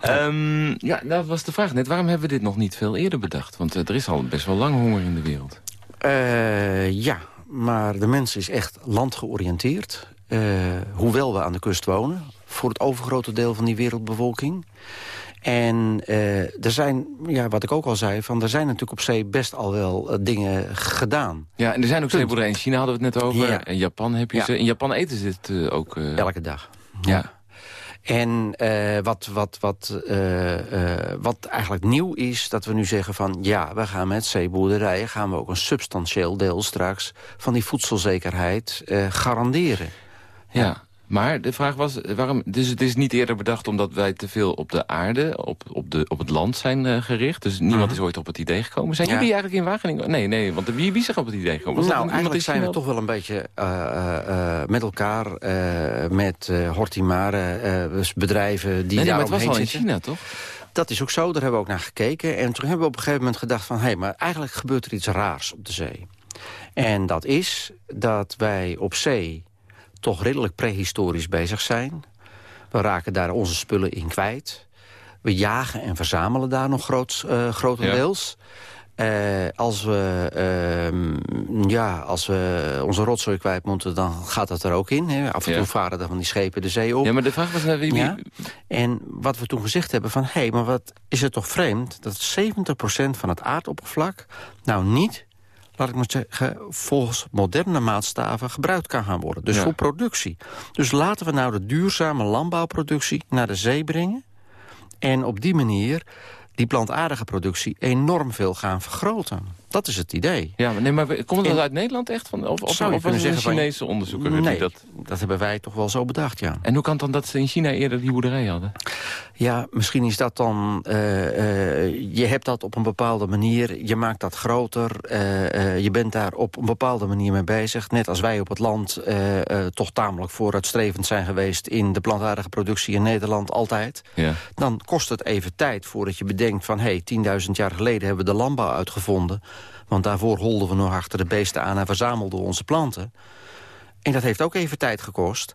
Ehm, ja, dat was de vraag net. Waarom hebben we dit nog niet veel eerder bedacht? Want eh, er is al best wel lang honger in de wereld. Eh, ja, maar de mens is echt landgeoriënteerd. Eh, hoewel we aan de kust wonen. Voor het overgrote deel van die wereldbevolking. En eh, er zijn, ja, wat ik ook al zei... Van, er zijn natuurlijk op zee best al wel dingen gedaan. Ja, en er zijn ook zeeboerderijen. In China hadden we het net over. Ja. In Japan heb je Ja. ze. In Japan eten ze het eh, ook. Elke dag. Ja. En eh, wat, wat, wat, eh, eh, wat eigenlijk nieuw is, dat we nu zeggen van... ja, we gaan met zeeboerderijen gaan we ook een substantieel deel straks... van die voedselzekerheid garanderen. Ja. Maar de vraag was, eh, waarom, dus het is niet eerder bedacht omdat wij te veel op de aarde, op, op, de, op het land zijn eh, gericht. Dus niemand Mhm. is ooit op het idee gekomen. Zijn Ja. jullie eigenlijk in Wageningen? Nee, nee, want wie, wie is er op het idee gekomen? Was nou, eigenlijk zijn we toch wel een beetje eh, met elkaar... met Hortimare, dus bedrijven die Nee, nee, maar het was al in zitten. China, toch? Dat is ook zo, daar hebben we ook naar gekeken. En toen hebben we op een gegeven moment gedacht van... hé, maar eigenlijk gebeurt er iets raars op de zee. En dat is dat wij op zee toch redelijk prehistorisch bezig zijn. We raken daar onze spullen in kwijt. We jagen en verzamelen daar nog groot, eh, grotendeels. Eh, als, we, ehm, ja, als we onze rotzooi kwijt moeten, dan gaat dat er ook in. Hè. Af en Ja. toe varen er van die schepen de zee op. Ja, maar de vraag was... eh, wie, wie- Ja. En wat we toen gezegd hebben van... hé, hey, maar wat is het toch vreemd dat 70% van het aardoppervlak... nou niet, laat ik maar zeggen... volgens moderne maatstaven gebruikt kan gaan worden. Dus Ja. voor productie. Dus laten we nou de duurzame landbouwproductie naar de zee brengen... en op die manier die plantaardige productie enorm veel gaan vergroten. Dat is het idee. Ja, maar, nee, maar we- komt dat uit Nederland echt? Van, of of, Zou of was zeggen van- Chinese onderzoeker nee, die dat... dat hebben wij toch wel zo bedacht, ja. En hoe kan het dan dat ze in China eerder die boerderij hadden? Ja, misschien is dat dan... eh, eh, je hebt dat op een bepaalde manier, je maakt dat groter. eh, eh, je bent daar op een bepaalde manier mee bezig. Net als wij op het land eh, eh, toch tamelijk vooruitstrevend zijn geweest... in de plantaardige productie in Nederland altijd. Ja. Dan kost het even tijd voordat je bedenkt van... hé, hey, 10.000 jaar geleden hebben we de landbouw uitgevonden. Want daarvoor holden we nog achter de beesten aan... en verzamelden we onze planten. En dat heeft ook even tijd gekost.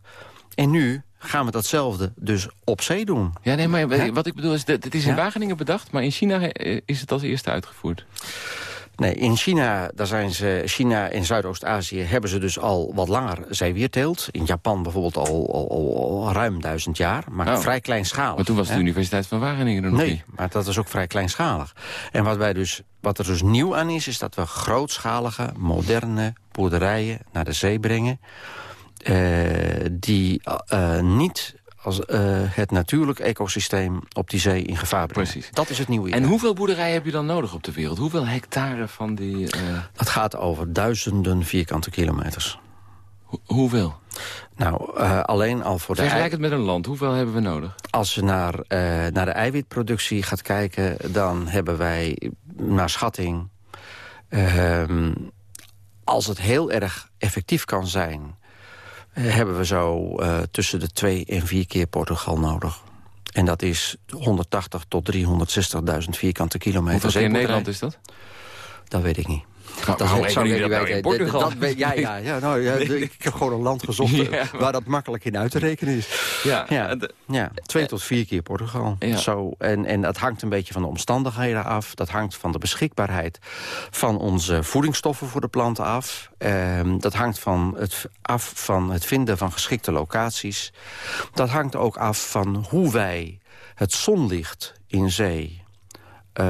En nu gaan we datzelfde dus op zee doen. Ja, nee, maar wat ik bedoel is, dat- het is in Ja? Wageningen bedacht, maar in China eh, is het als eerste uitgevoerd. Nee, in China, daar zijn ze, China en Zuidoost-Azië hebben ze dus al wat langer zeewierteelt. In Japan bijvoorbeeld al, al, al- al ruim duizend jaar, maar Oh. vrij kleinschalig. Maar toen was de hè? Universiteit van Wageningen er nog Nee, niet. maar dat is ook vrij kleinschalig. En wat, wij dus, wat er dus nieuw aan is, is dat we grootschalige, moderne boerderijen naar de zee brengen. eh, die eh, niet als, eh, het natuurlijk ecosysteem op die zee in gevaar brengen. Precies. Dat is het nieuwe En idee. hoeveel boerderijen heb je dan nodig op de wereld? Hoeveel hectare van die... eh, Dat gaat over duizenden vierkante kilometers. ho- hoeveel? Nou, eh, alleen al voor de... Vergelijk het met een land. Hoeveel hebben we nodig? Als je naar, naar de eiwitproductie gaat kijken... dan hebben wij naar schatting... ehm, als het heel erg effectief kan zijn... hebben we zo eh, tussen de twee en vier keer Portugal nodig. En dat is 180 tot 360.000 vierkante kilometer. Hoeveel in. Nederland is dat? Dat weet ik niet. Nou, Dat waarom zou jullie dat nou in Portugal? Dat weet- ja, ja, ja, nou, ja, ik heb gewoon een land gezocht Ja, eh, maar- waar dat makkelijk in uit te rekenen is. Ja, Ja. eh, de- Ja, twee tot vier keer Portugal. Ja. Zo, en, en dat hangt een beetje van de omstandigheden af. Dat hangt van de beschikbaarheid van onze voedingsstoffen voor de planten af. Ehm, dat hangt van het, af van het vinden van geschikte locaties. Dat hangt ook af van hoe wij het zonlicht in zee... eh,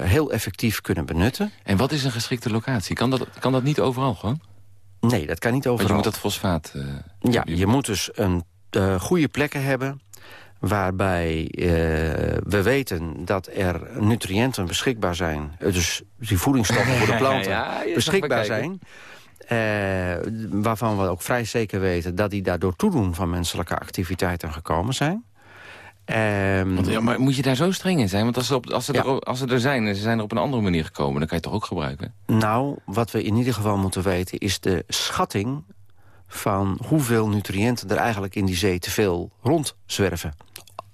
heel effectief kunnen benutten. En wat is een geschikte locatie? Kan dat, kan dat niet overal gewoon? Nee, dat kan niet Want overal. je moet dat fosfaat... eh, Ja, je moet dus een eh, goede plekken hebben waarbij we weten dat er nutriënten beschikbaar zijn. Dus die voedingsstoffen voor de planten Ja, beschikbaar zijn. waarvan we ook vrij zeker weten dat die daardoor toedoen van menselijke activiteiten gekomen zijn. Ehm, Want, ja, maar moet je daar zo streng in zijn? Want als ze, op, als, ze Ja. er, als ze er zijn en ze zijn er op een andere manier gekomen... dan kan je het toch ook gebruiken? Nou, wat we in ieder geval moeten weten is de schatting van hoeveel nutriënten er eigenlijk in die zee te veel rondzwerven.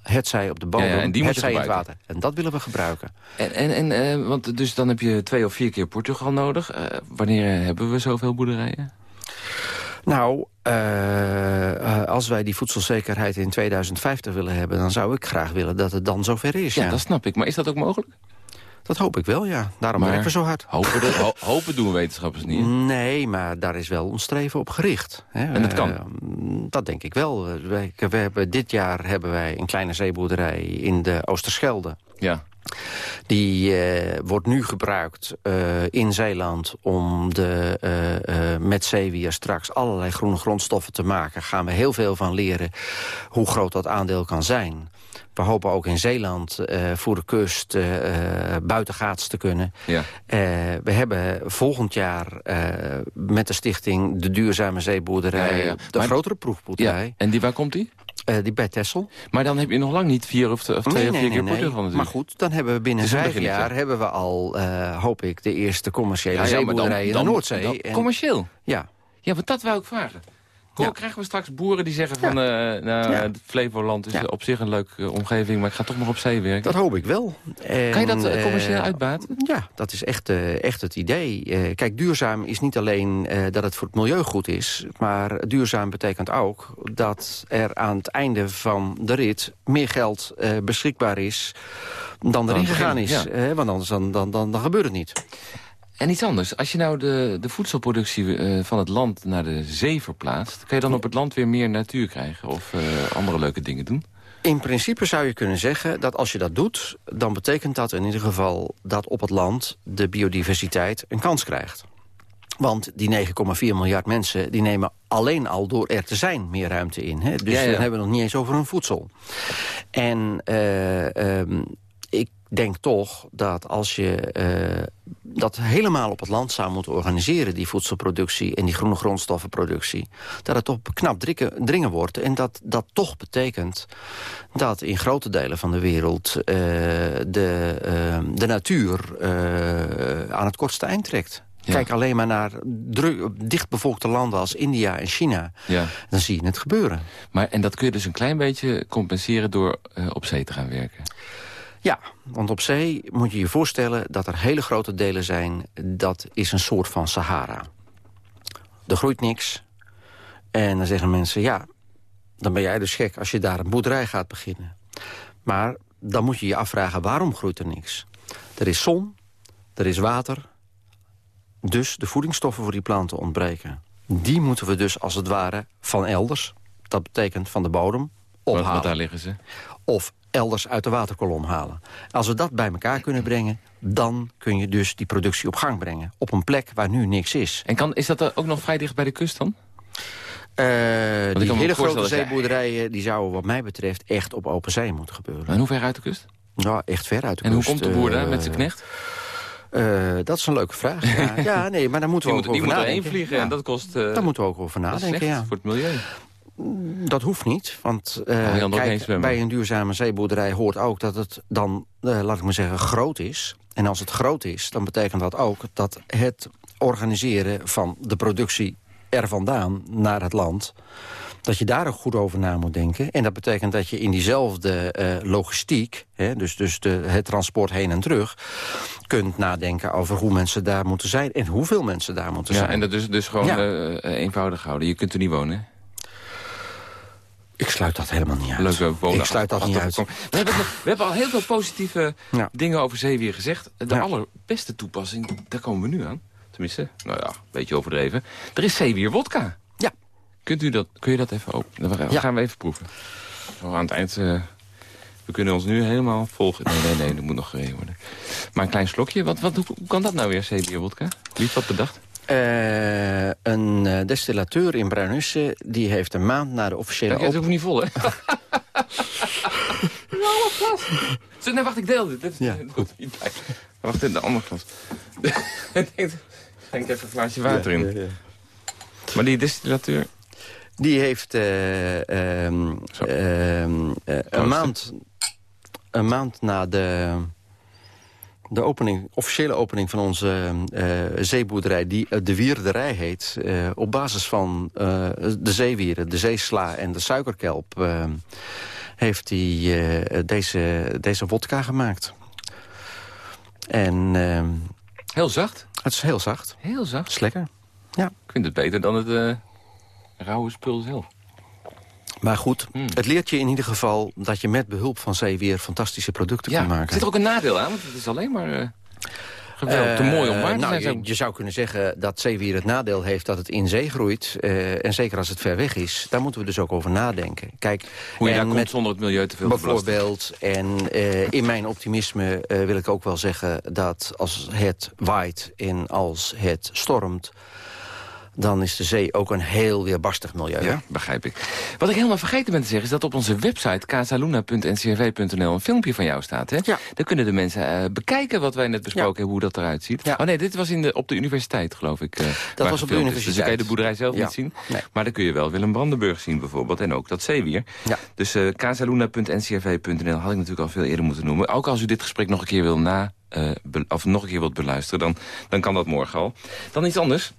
Het zij op de bodem, Ja, ja, en die moet het zij in het water. En dat willen we gebruiken. En, en, en eh, want dus dan heb je twee of vier keer Portugal nodig. Eh, wanneer hebben we zoveel boerderijen? Nou, eh, eh, als wij die voedselzekerheid in 2050 willen hebben... dan zou ik graag willen dat het dan zover is. Ja, Ja, dat snap ik. Maar is dat ook mogelijk? Dat hoop ik wel, ja. Daarom Maar- werken we zo hard. Hopen, de- ho- hopen doen wetenschappers niet. Nee, maar daar is wel ons streven op gericht. Hè. En dat kan? Eh, dat denk ik wel. We hebben, dit jaar hebben wij een kleine zeeboerderij in de Oosterschelde. Ja. Die eh, wordt nu gebruikt eh, in Zeeland om de, eh, met zeewier straks allerlei groene grondstoffen te maken. Gaan we heel veel van leren hoe groot dat aandeel kan zijn. We hopen ook in Zeeland voor de kust buitengaats te kunnen. ja. We hebben volgend jaar met de stichting De Duurzame Zeeboerderij... Ja, ja, ja. de Maar- grotere ja. proefboerderij, En die, waar komt die? Eh, die bij Texel. Maar dan heb je nog lang niet vier of, of twee of vier keer Portugal natuurlijk. Maar goed, dan hebben we binnen een vijf jaar... hebben we al, eh, hoop ik, de eerste commerciële Ja, in de Noordzee. dan- En- commercieel? ja, Ja, want dat wou ik vragen. Ja. Krijgen we straks boeren die zeggen van... eh nou, Ja. Flevoland is op zich een leuke omgeving... maar ik ga toch nog op zee werken. dat hoop ik wel. kan je dat eh, commercieel eh, uitbaten? Ja, dat is echt, echt het idee. Kijk, duurzaam is niet alleen dat het voor het milieu goed is... maar duurzaam betekent ook dat er aan het einde van de rit... meer geld beschikbaar is dan erin gegaan is. want anders dan, dan, dan, dan gebeurt het niet. En iets anders. Als je nou de, de voedselproductie eh, van het land naar de zee verplaatst... kan je dan op het land weer meer natuur krijgen? Of eh, andere leuke dingen doen? In principe zou je kunnen zeggen dat als je dat doet... dan betekent dat in ieder geval dat op het land de biodiversiteit een kans krijgt. Want die 9,4 miljard mensen die nemen alleen al door er te zijn meer ruimte in. Hè? Dus Ja, ja. dan hebben we nog niet eens over hun voedsel. En eh, ehm, denk toch dat als je eh, dat helemaal op het land zou moeten organiseren... die voedselproductie en die groene grondstoffenproductie... dat het toch knap dringen, dringen wordt. En dat dat toch betekent dat in grote delen van de wereld... eh, de, eh, de natuur aan het kortste eind trekt. Ja. Kijk alleen maar naar dichtbevolkte landen als India en China. Ja. Dan zie je het gebeuren. Maar, en dat kun je dus een klein beetje compenseren door op zee te gaan werken. Ja, want op zee moet je je voorstellen dat er hele grote delen zijn... dat is een soort van Sahara. Er groeit niks. En dan zeggen mensen, ja, dan ben jij dus gek... als je daar een boerderij gaat beginnen. Maar dan moet je je afvragen, waarom groeit er niks? Er is zon, er is water... dus de voedingsstoffen voor die planten ontbreken. Die moeten we dus als het ware van elders... dat betekent van de bodem, ophalen want daar liggen ze. of elders uit de waterkolom halen. Als we dat bij elkaar kunnen brengen... dan kun je dus die productie op gang brengen. Op een plek waar nu niks is. En kan, is dat eh, ook nog vrij dicht bij de kust dan? Eh, kan die hele grote je- zeeboerderijen die zouden wat mij betreft echt op open zee moeten gebeuren. En hoe ver uit de kust? Ja, echt ver uit de En hoe kust. komt de boer daar Eh, met zijn knecht? eh, dat is een leuke vraag. Ja, ja nee, maar daar moeten Die we moet, ook die over erheen nadenken. vliegen Ja, en dat kost... eh, Daar moeten we ook over nadenken, ja. voor het milieu. Dat hoeft niet, want eh, kijk, bij een duurzame zeeboerderij hoort ook dat het dan, eh, laat ik maar zeggen, groot is. En als het groot is, dan betekent dat ook dat het organiseren van de productie er vandaan naar het land... dat je daar ook goed over na moet denken. En dat betekent dat je in diezelfde eh, logistiek... Hè, dus, dus de, het transport heen en terug... kunt nadenken over hoe mensen daar moeten zijn... en hoeveel mensen daar moeten Ja, zijn. en dat is dus gewoon Ja. eenvoudig houden. Je kunt er niet wonen? Ik sluit dat helemaal niet uit. Leuke wonen. Ik sluit dat niet uit. We hebben, we hebben al heel veel positieve Ja. dingen over zeewier gezegd. De Ja. allerbeste toepassing, daar komen we nu aan. Tenminste, nou ja, een beetje overdreven. Er is zeewier wodka. Ja. Kunt u dat, kun je dat even openen? Dan gaan- Ja. gaan we even proeven. Zo aan het eind... eh, we kunnen ons nu helemaal volgen. Nee, nee, nee, er moet nog gereden worden. Maar een klein slokje. Wat, wat, hoe, kan dat nou weer, zeewier wodka? Wie heeft dat bedacht? Eh, een eh, destillateur in Bruinussen... die heeft een maand na de officiële Ja, het opening... hoeft niet vol, hè? Zo, Nee, wacht, ik deel dit. dit Ja, dit hoort niet bij. Wacht, in de andere glas. ik denk, schenk even een glaasje water in. Maar die distillateur... Die heeft eh, ehm, ehm, eh, een, maand, een maand na de, de opening, officiële opening van onze eh, zeeboerderij... die eh, de Wierderij heet... eh, op basis van eh, de zeewieren, de zeesla en de suikerkelp... eh, heeft hij eh, deze, deze wodka gemaakt. En ehm, Heel zacht. het is heel zacht. Heel Het zacht. is lekker. Ja. Ik vind het beter dan het eh, rauwe spul zelf. Maar goed, Hmm. het leert je in ieder geval dat je met behulp van zeewier fantastische producten Ja, kan maken. zit er ook een nadeel aan? Want het is alleen maar eh, geweldig. te mooi om waar te nou, zijn. je, je zou kunnen zeggen dat zeewier het nadeel heeft dat het in zee groeit. eh, en zeker als het ver weg is. Daar moeten we dus ook over nadenken. Kijk, Hoe je daar komt zonder het milieu te veel bijvoorbeeld. En eh, in mijn optimisme eh, wil ik ook wel zeggen dat als het waait en als het stormt... dan is de zee ook een heel weerbarstig milieu. Ja, begrijp ik. Wat ik helemaal vergeten ben te zeggen... is dat op onze website casaluna.ncrv.nl een filmpje van jou staat. Hè? Ja. Daar kunnen de mensen eh, bekijken wat wij net besproken Ja. hebben... hoe dat eruit ziet. Ja. Oh nee, dit was in de, op de universiteit, geloof ik. eh, waar was op de gefilmd is. Dus dan universiteit. kan je de boerderij zelf niet zien. Nee. Maar dan kun je wel Willem Brandenburg zien bijvoorbeeld. En ook dat zeewier. Ja. Dus eh casaluna.ncrv.nl had ik natuurlijk al veel eerder moeten noemen. Ook als u dit gesprek nog een keer wil na... of nog een keer wilt beluisteren, dan, dan kan dat morgen al. Dan iets anders.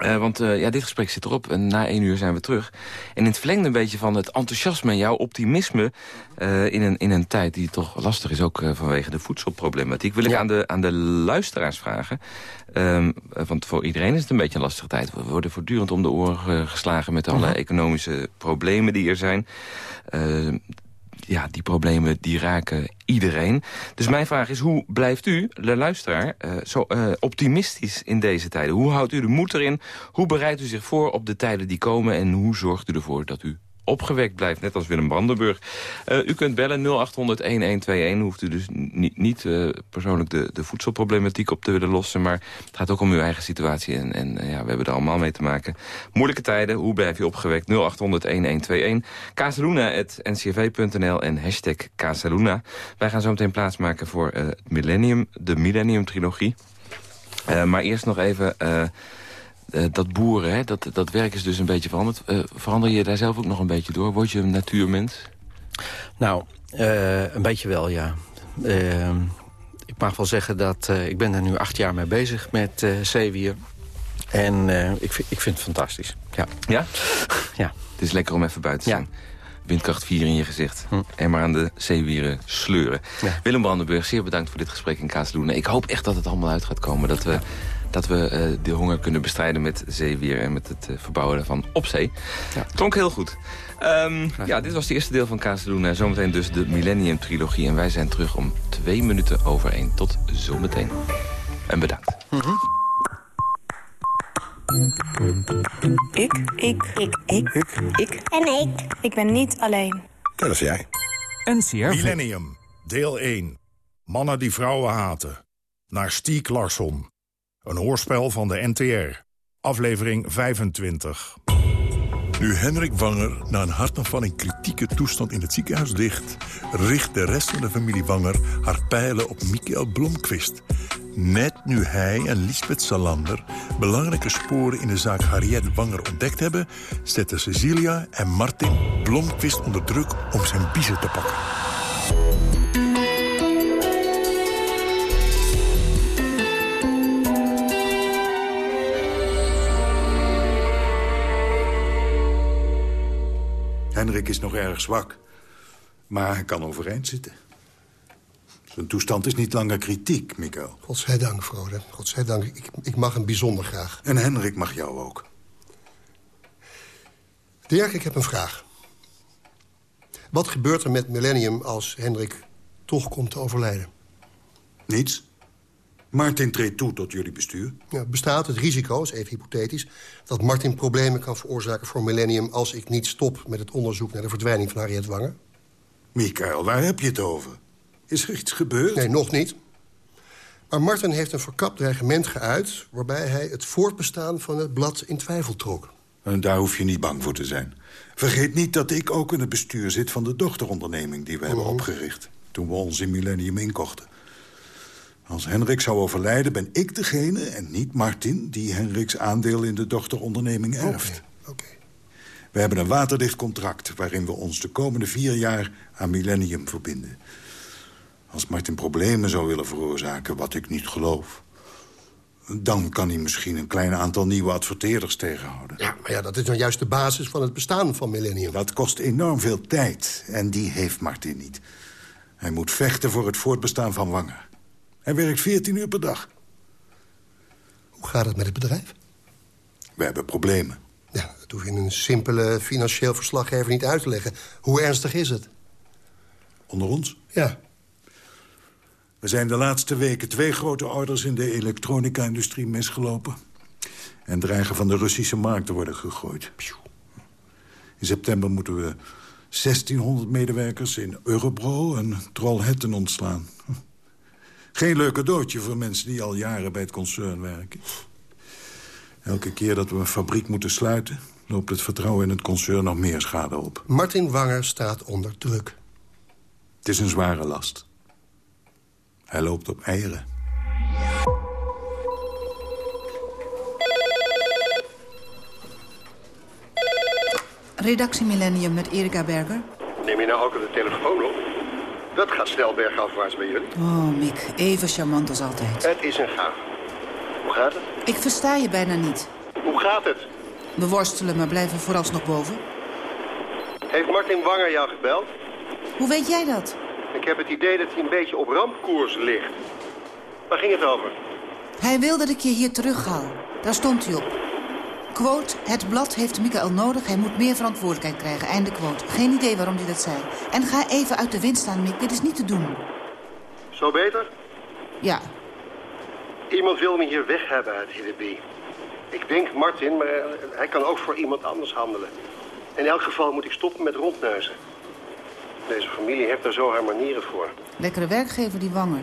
Eh, want eh, ja, dit gesprek zit erop en na één uur zijn we terug. En in het verlengde een beetje van het enthousiasme en jouw optimisme... eh, in, een, in een tijd die toch lastig is, ook vanwege de voedselproblematiek... wil ik Ja. aan, de, aan de luisteraars vragen. Ehm, eh, want voor iedereen is het een beetje een lastige tijd. We worden voortdurend om de oren geslagen... met alle economische problemen die er zijn. Ja, die problemen die raken iedereen. Dus mijn vraag is, hoe blijft u, de luisteraar, eh, zo eh, optimistisch in deze tijden? Hoe houdt u de moed erin? Hoe bereidt u zich voor op de tijden die komen? En hoe zorgt u ervoor dat u opgewekt blijft, net als Willem Brandenburg? Eh, u kunt bellen 0800-1121. Hoeft u dus niet, niet eh, persoonlijk de, de voedselproblematiek op te willen lossen... maar het gaat ook om uw eigen situatie. En, en eh, ja, we hebben er allemaal mee te maken. Moeilijke tijden, hoe blijf je opgewekt? 0800-1121. Casaluna.ncv.nl en hashtag Casaluna. Wij gaan zo meteen plaatsmaken voor het Millennium, de Millennium-trilogie. Eh, maar eerst nog even... eh, dat boeren, hè, dat, dat werk is dus een beetje veranderd. Eh, verander je daar zelf ook nog een beetje door? Word je een natuurmens? Nou, eh, een beetje wel, ja. Ik mag wel zeggen dat ik ben er nu acht jaar mee bezig met zeewier. En ik, vind, ik vind het fantastisch. Ja. Ja? ja. Het is lekker om even buiten te Ja. zijn. Windkracht 4 in je gezicht. Hm. En maar aan de zeewieren sleuren. Ja. Willem Brandenburg, zeer bedankt voor dit gesprek in Kaasloenen. Ik hoop echt dat het allemaal uit gaat komen. Dat we, dat we eh, de honger kunnen bestrijden met zeewier... en met het eh, verbouwen daarvan op zee. Ja. Klonk heel goed. Ehm, ja, dit was het eerste deel van Kaasloenen. Zometeen dus de Millennium-trilogie. En wij zijn terug om twee minuten over één. Tot zometeen. En bedankt. Ik, ik, ik, ik, ik, En ik. ik ben niet alleen. Dat is jij. NCRV. Millennium, deel 1. Mannen die vrouwen haten. Naar Stiek Larsson. Een hoorspel van de NTR. Aflevering 25. Nu Henrik Wanger na een hartaanval in kritieke toestand in het ziekenhuis ligt... richt de rest van de familie Wanger haar pijlen op Michael Blomqvist. Net nu hij en Lisbeth Salander belangrijke sporen in de zaak Harriet Wanger ontdekt hebben... zetten Cecilia en Martin Blomqvist onder druk om zijn biezen te pakken. Henrik is nog erg zwak. Maar hij kan overeind zitten. Zijn toestand is niet langer kritiek, Mikael. Godzijdank, Frode. Godzijdank. Ik, ik mag hem bijzonder graag. En Henrik mag jou ook. Dirk, ik heb een vraag. Wat gebeurt er met Millennium als Hendrik toch komt te overlijden? Niets. Martin treedt toe tot jullie bestuur. Ja, bestaat het risico, is even hypothetisch... dat Martin problemen kan veroorzaken voor Millennium... als ik niet stop met het onderzoek naar de verdwijning van Harriet Wanger? Mikael, waar heb je het over? Is er iets gebeurd? Nee, nog niet. Maar Martin heeft een verkapt dreigement geuit... waarbij hij het voortbestaan van het blad in twijfel trok. En daar hoef je niet bang voor te zijn. Vergeet niet dat ik ook in het bestuur zit van de dochteronderneming... die we hebben opgericht toen we ons in Millennium inkochten. Als Henrik zou overlijden, ben ik degene, en niet Martin... die Henriks aandeel in de dochteronderneming erft. We hebben een waterdicht contract... waarin we ons de komende vier jaar aan Millennium verbinden. Als Martin problemen zou willen veroorzaken, wat ik niet geloof... dan kan hij misschien een klein aantal nieuwe adverteerders tegenhouden. Ja, maar ja, dat is nou juist de basis van het bestaan van Millennium. Dat kost enorm veel tijd, en die heeft Martin niet. Hij moet vechten voor het voortbestaan van Wanger. Hij werkt 14 uur per dag. Hoe gaat het met het bedrijf? We hebben problemen. Ja, dat hoef je een simpele financieel verslaggever niet uit te leggen. Hoe ernstig is het? Onder ons? Ja. We zijn de laatste weken twee grote orders in de elektronica-industrie misgelopen. En dreigen van de Russische markt te worden gegooid. In september moeten we 1600 medewerkers in Eurobro en Trollhättan ontslaan. Geen leuk cadeautje voor mensen die al jaren bij het concern werken. Elke keer dat we een fabriek moeten sluiten... loopt het vertrouwen in het concern nog meer schade op. Martin Wanger staat onder druk. Het is een zware last. Hij loopt op eieren. Redactie Millennium met Erika Berger. Neem je nou ook al de telefoon op? Dat gaat snel bergafwaarts bij jullie. Oh, Mick, even charmant als altijd. Het is een gaaf. Hoe gaat het? Ik versta je bijna niet. Hoe gaat het? We worstelen, maar blijven vooralsnog boven. Heeft Martin Wanger jou gebeld? Hoe weet jij dat? Ik heb het idee dat hij een beetje op rampkoers ligt. Waar ging het over? Hij wil dat ik je hier terughaal. Daar stond hij op. Quote, het blad heeft Michael nodig, hij moet meer verantwoordelijkheid krijgen. Einde quote. Geen idee waarom hij dat zei. En ga even uit de wind staan, Mick, dit is niet te doen. Zo beter? Ja, Iemand wil me hier weg hebben uit Hiddeby. Ik denk Martin, maar hij kan ook voor iemand anders handelen. In elk geval moet ik stoppen met rondneuzen. Deze familie heeft daar zo haar manieren voor. lekkere werkgever die Wanger.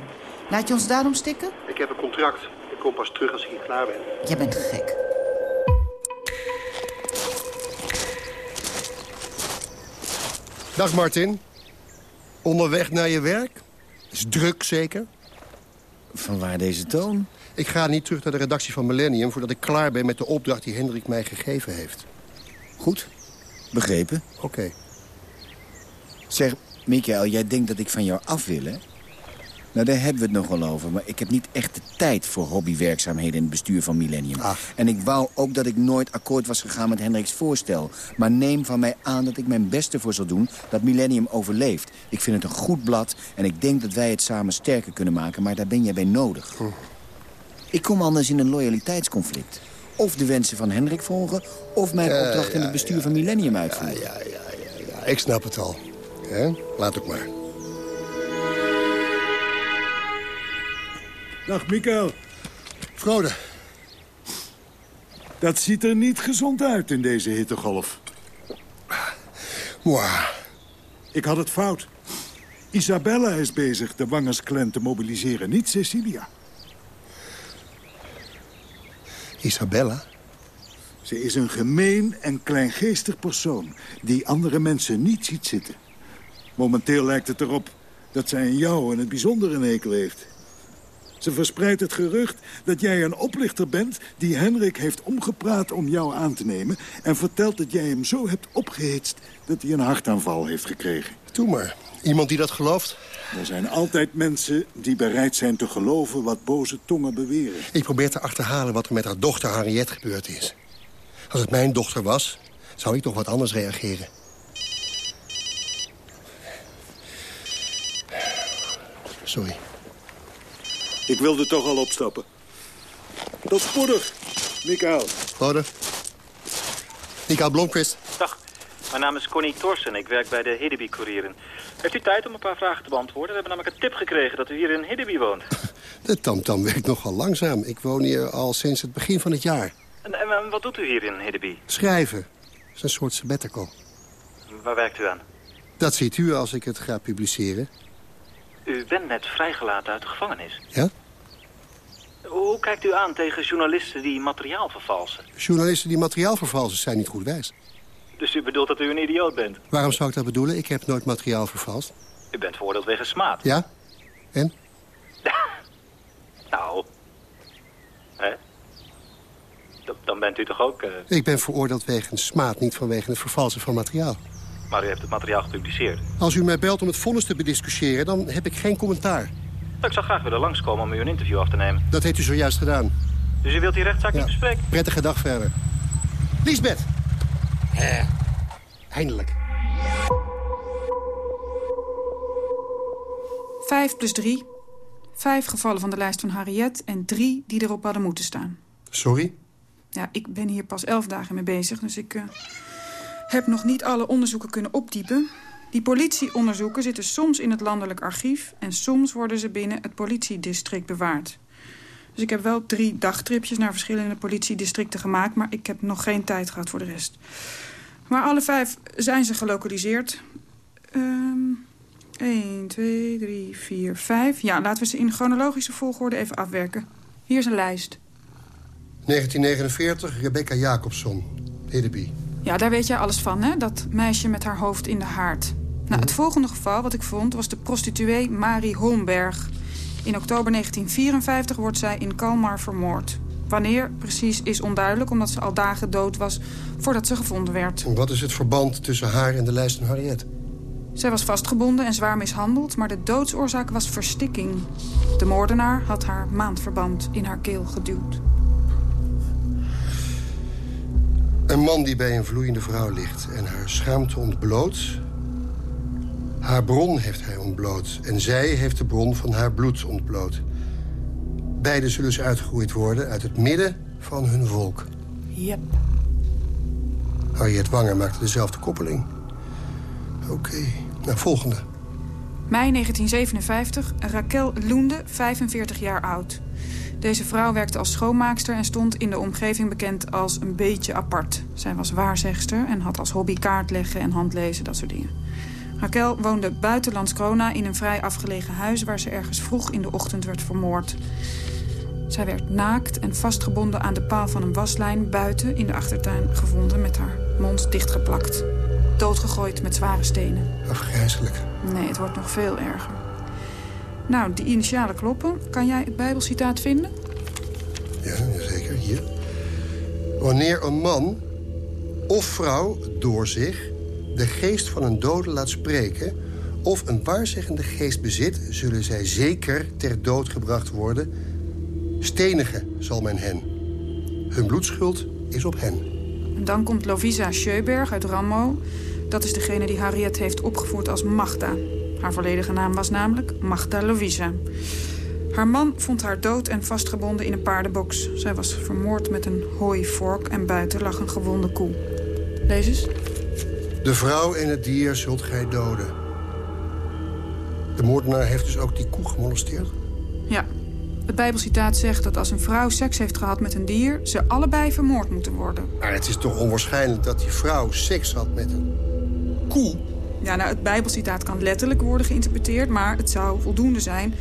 Laat je ons daarom stikken? Ik heb een contract. Ik kom pas terug als ik hier klaar ben. Jij bent gek. Dag Martin. Onderweg naar je werk? Is druk zeker? Vanwaar deze toon? Ik ga niet terug naar de redactie van Millennium... voordat ik klaar ben met de opdracht die Hendrik mij gegeven heeft. Goed, begrepen. Oké. Zeg, Michael, jij denkt dat ik van jou af wil, hè? Nou, daar hebben we het nog wel over. Maar ik heb niet echt de tijd voor hobbywerkzaamheden in het bestuur van Millennium. En ik wou ook dat ik nooit akkoord was gegaan met Hendrik's voorstel. Maar neem van mij aan dat ik mijn beste voor zal doen dat Millennium overleeft. Ik vind het een goed blad en ik denk dat wij het samen sterker kunnen maken. Maar daar ben jij bij nodig. Ik kom anders in een loyaliteitsconflict. Of de wensen van Hendrik volgen... of mijn Ja, opdracht in het bestuur van Millennium uitvoeren. Ja, ja, ja, ik snap het al. Laat ook maar. Dag, Mikael. Frode. Dat ziet er niet gezond uit in deze hittegolf. Mwah. Ik had het fout. Isabella is bezig de Wangers-clan te mobiliseren, niet Cecilia. Isabella? Ze is een gemeen en kleingeestig persoon... die andere mensen niet ziet zitten. Momenteel lijkt het erop dat zij in jou in het bijzonder een hekel heeft. Ze verspreidt het gerucht dat jij een oplichter bent... die Henrik heeft omgepraat om jou aan te nemen... en vertelt dat jij hem zo hebt opgehitst dat hij een hartaanval heeft gekregen. Doe maar. Iemand die dat gelooft? Er zijn altijd mensen die bereid zijn te geloven wat boze tongen beweren. Ik probeer te achterhalen wat er met haar dochter Harriet gebeurd is. Als het mijn dochter was, zou ik toch wat anders reageren. Sorry. Ik wilde toch al opstappen. Tot spoedig, Mikael. Rode. Mikael Blomqvist. Dag, mijn naam is Connie Thorsen. Ik werk bij de Hiddeby-courieren. Heeft u tijd om een paar vragen te beantwoorden? We hebben namelijk een tip gekregen dat u hier in Hiddeby woont. De tamtam werkt nogal langzaam. Ik woon hier al sinds het begin van het jaar. En, en wat doet u hier in Hiddeby? Schrijven. Dat is een soort sabbatical. Waar werkt u aan? Dat ziet u als ik het ga publiceren. U bent net vrijgelaten uit de gevangenis. Ja? Hoe kijkt u aan tegen journalisten die materiaal vervalsen? Journalisten die materiaal vervalsen zijn niet goed wijs. Dus u bedoelt dat u een idioot bent? Waarom zou ik dat bedoelen? Ik heb nooit materiaal vervalst. U bent veroordeeld wegens smaad. Ja? En? nou. Hè? Dan bent u toch ook... Uh... Ik ben veroordeeld wegens smaad, niet vanwege het vervalsen van materiaal. Maar u heeft het materiaal gepubliceerd. Als u mij belt om het vonnis te bediscussiëren, dan heb ik geen commentaar. Ik zou graag willen langskomen om u een interview af te nemen. Dat heeft u zojuist gedaan. Dus u wilt die rechtszaak niet bespreken? Prettige dag verder. Liesbeth! Eh, eindelijk. Vijf plus drie. Vijf gevallen van de lijst van Harriet en drie die erop hadden moeten staan. Sorry? Ja, ik ben hier pas elf dagen mee bezig, dus ik uh, heb nog niet alle onderzoeken kunnen opdiepen. Die politieonderzoeken zitten soms in het landelijk archief... en soms worden ze binnen het politiedistrict bewaard. Dus ik heb wel drie dagtripjes naar verschillende politiedistricten gemaakt... maar ik heb nog geen tijd gehad voor de rest. Maar alle vijf zijn ze gelokaliseerd. Um, 1, 2, 3, 4, 5. Ja, laten we ze in chronologische volgorde even afwerken. Hier is een lijst. 1949, Rebecca Jacobson, Hiddeby. Ja, daar weet jij alles van, hè? Dat meisje met haar hoofd in de haard. Nou, het volgende geval wat ik vond was de prostituee Marie Holmberg. In oktober 1954 wordt zij in Kalmar vermoord. Wanneer precies is onduidelijk, omdat ze al dagen dood was voordat ze gevonden werd. Wat is het verband tussen haar en de lijst van Harriet? Zij was vastgebonden en zwaar mishandeld, maar de doodsoorzaak was verstikking. De moordenaar had haar maandverband in haar keel geduwd. Een man die bij een vloeiende vrouw ligt en haar schaamte ontbloot... Haar bron heeft hij ontbloot en zij heeft de bron van haar bloed ontbloot. Beiden zullen ze uitgegroeid worden uit het midden van hun volk. Yep. Harriet Wanger maakte dezelfde koppeling. Oké, nou, volgende. Mei 1957, Raquel Loende, 45 jaar oud. Deze vrouw werkte als schoonmaakster en stond in de omgeving bekend als een beetje apart. Zij was waarzegster en had als hobby kaartleggen en handlezen, dat soort dingen. Raquel woonde buiten Landskrona in een vrij afgelegen huis... waar ze ergens vroeg in de ochtend werd vermoord. Zij werd naakt en vastgebonden aan de paal van een waslijn... buiten in de achtertuin gevonden met haar mond dichtgeplakt. Doodgegooid met zware stenen. Afgrijzelijk. Nee, het wordt nog veel erger. Nou, die initialen kloppen. Kan jij het bijbelcitaat vinden? Ja, zeker. Hier. Wanneer een man of vrouw door zich de geest van een dode laat spreken... of een waarzeggende geest bezit, zullen zij zeker ter dood gebracht worden. Stenigen zal men hen. Hun bloedschuld is op hen. En dan komt Lovisa Scheuberg uit Rammo. Dat is degene die Harriet heeft opgevoerd als Magda. Haar volledige naam was namelijk Magda Lovisa. Haar man vond haar dood en vastgebonden in een paardenbox. Zij was vermoord met een hooivork en buiten lag een gewonde koe. Lees eens. De vrouw en het dier zult gij doden. De moordenaar heeft dus ook die koe gemolesteerd? Ja. Het bijbelcitaat zegt dat als een vrouw seks heeft gehad met een dier... ze allebei vermoord moeten worden. Maar het is toch onwaarschijnlijk dat die vrouw seks had met een koe? Ja, nou, het bijbelcitaat kan letterlijk worden geïnterpreteerd... maar het zou voldoende zijn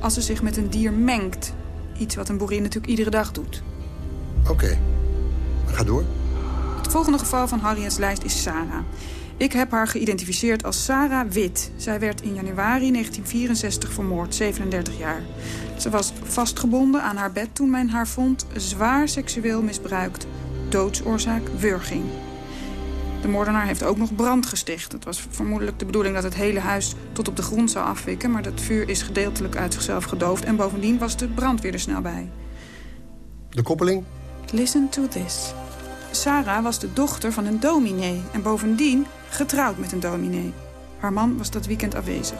als ze zich met een dier mengt. Iets wat een boerin natuurlijk iedere dag doet. Oké. Okay. Ga door. Volgende geval van Harriet's lijst is Sarah. Ik heb haar geïdentificeerd als Sarah Wit. Zij werd in januari 1964 vermoord, 37 jaar. Ze was vastgebonden aan haar bed toen men haar vond, zwaar seksueel misbruikt. Doodsoorzaak wurging. De moordenaar heeft ook nog brand gesticht. Het was vermoedelijk de bedoeling dat het hele huis tot op de grond zou afwikken... maar dat vuur is gedeeltelijk uit zichzelf gedoofd... en bovendien was de brandweer er snel bij. De koppeling? Listen to this. Sarah was de dochter van een dominee... en bovendien getrouwd met een dominee. Haar man was dat weekend afwezig.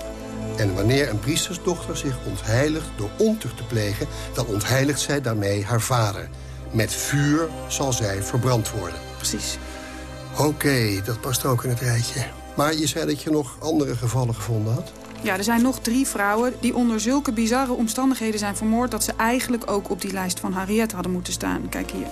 En wanneer een priestersdochter zich ontheiligt door ontucht te plegen... dan ontheiligt zij daarmee haar vader. Met vuur zal zij verbrand worden. Precies. Oké, dat past ook in het rijtje. Maar je zei dat je nog andere gevallen gevonden had? Ja, er zijn nog drie vrouwen die onder zulke bizarre omstandigheden zijn vermoord... dat ze eigenlijk ook op die lijst van Harriet hadden moeten staan. Kijk hier.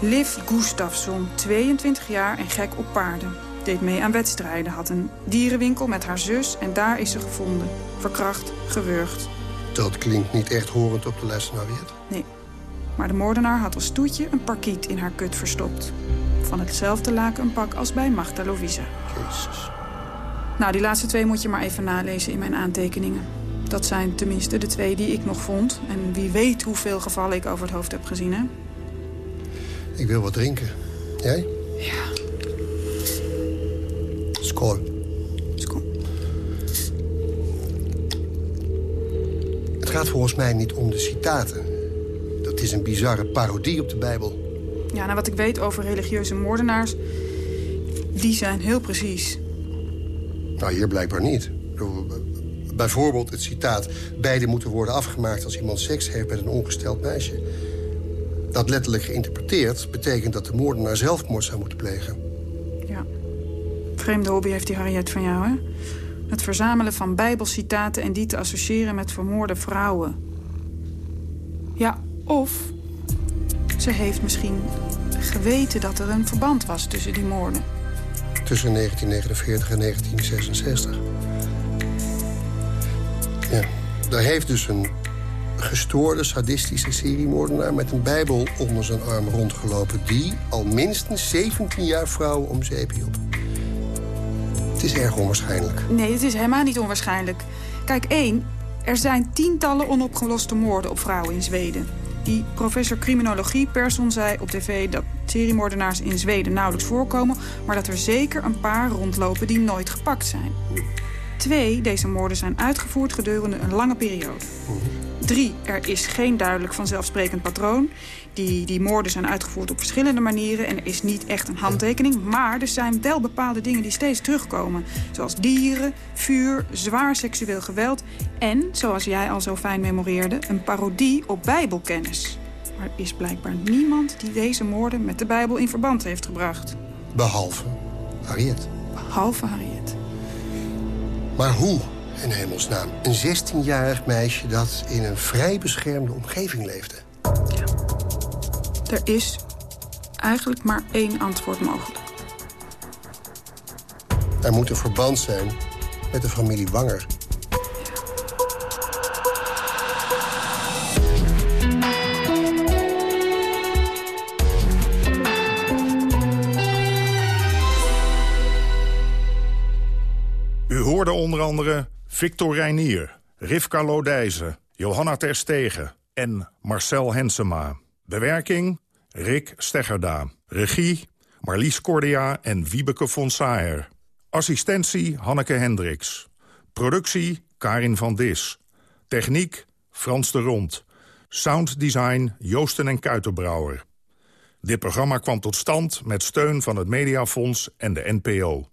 Liv Gustafsson, 22 jaar en gek op paarden. Deed mee aan wedstrijden, had een dierenwinkel met haar zus... en daar is ze gevonden. Verkracht, gewurgd. Dat klinkt niet echt horend op de lijst van Harriet. Nee. Maar de moordenaar had als toetje een parkiet in haar kut verstopt. Van hetzelfde laken een pak als bij Magda Lovisa. Jezus. Nou, die laatste twee moet je maar even nalezen in mijn aantekeningen. Dat zijn tenminste de twee die ik nog vond. En wie weet hoeveel gevallen ik over het hoofd heb gezien, hè? Ik wil wat drinken. Jij? Ja. Skål. Skål. Het gaat volgens mij niet om de citaten. Is een bizarre parodie op de Bijbel. Ja, nou wat ik weet over religieuze moordenaars... die zijn heel precies. Nou, hier blijkbaar niet. Bijvoorbeeld het citaat... beide moeten worden afgemaakt als iemand seks heeft met een ongesteld meisje. Dat letterlijk geïnterpreteerd betekent dat de moordenaar zelfmoord zou moeten plegen. Ja. Vreemde hobby heeft die Harriet van jou, hè? Het verzamelen van bijbelcitaten en die te associëren met vermoorde vrouwen. Ja, of ze heeft misschien geweten dat er een verband was tussen die moorden. Tussen 1949 en 1966. Ja, daar heeft dus een gestoorde, sadistische seriemoordenaar... met een bijbel onder zijn arm rondgelopen... die al minstens 17 jaar vrouwen om zeep hielp. Het is erg onwaarschijnlijk. Nee, het is helemaal niet onwaarschijnlijk. Kijk, één, er zijn tientallen onopgeloste moorden op vrouwen in Zweden. Die professor criminologie Persson zei op tv dat seriemoordenaars in Zweden nauwelijks voorkomen... maar dat er zeker een paar rondlopen die nooit gepakt zijn. Twee, deze moorden zijn uitgevoerd gedurende een lange periode. Drie, er is geen duidelijk vanzelfsprekend patroon. Die, die moorden zijn uitgevoerd op verschillende manieren... en er is niet echt een handtekening. Maar er zijn wel bepaalde dingen die steeds terugkomen. Zoals dieren, vuur, zwaar seksueel geweld... en, zoals jij al zo fijn memoreerde, een parodie op bijbelkennis. Maar er is blijkbaar niemand die deze moorden met de Bijbel in verband heeft gebracht. Behalve Harriet. Behalve Harriet. Maar hoe, in hemelsnaam? Een 16-jarig meisje dat in een vrij beschermde omgeving leefde. Er is eigenlijk maar één antwoord mogelijk. Er moet een verband zijn met de familie Wanger. U hoorde onder andere Victor Reinier, Rivka Lodijzen, Johanna Terstegen en Marcel Hensema. Bewerking Rick Steggerda. Regie Marlies Cordia en Wiebeke von Saer. Assistentie Hanneke Hendricks. Productie Karin van Dis. Techniek Frans de Rond. Sounddesign Joosten en Kuitenbrouwer. Dit programma kwam tot stand met steun van het Mediafonds en de NPO.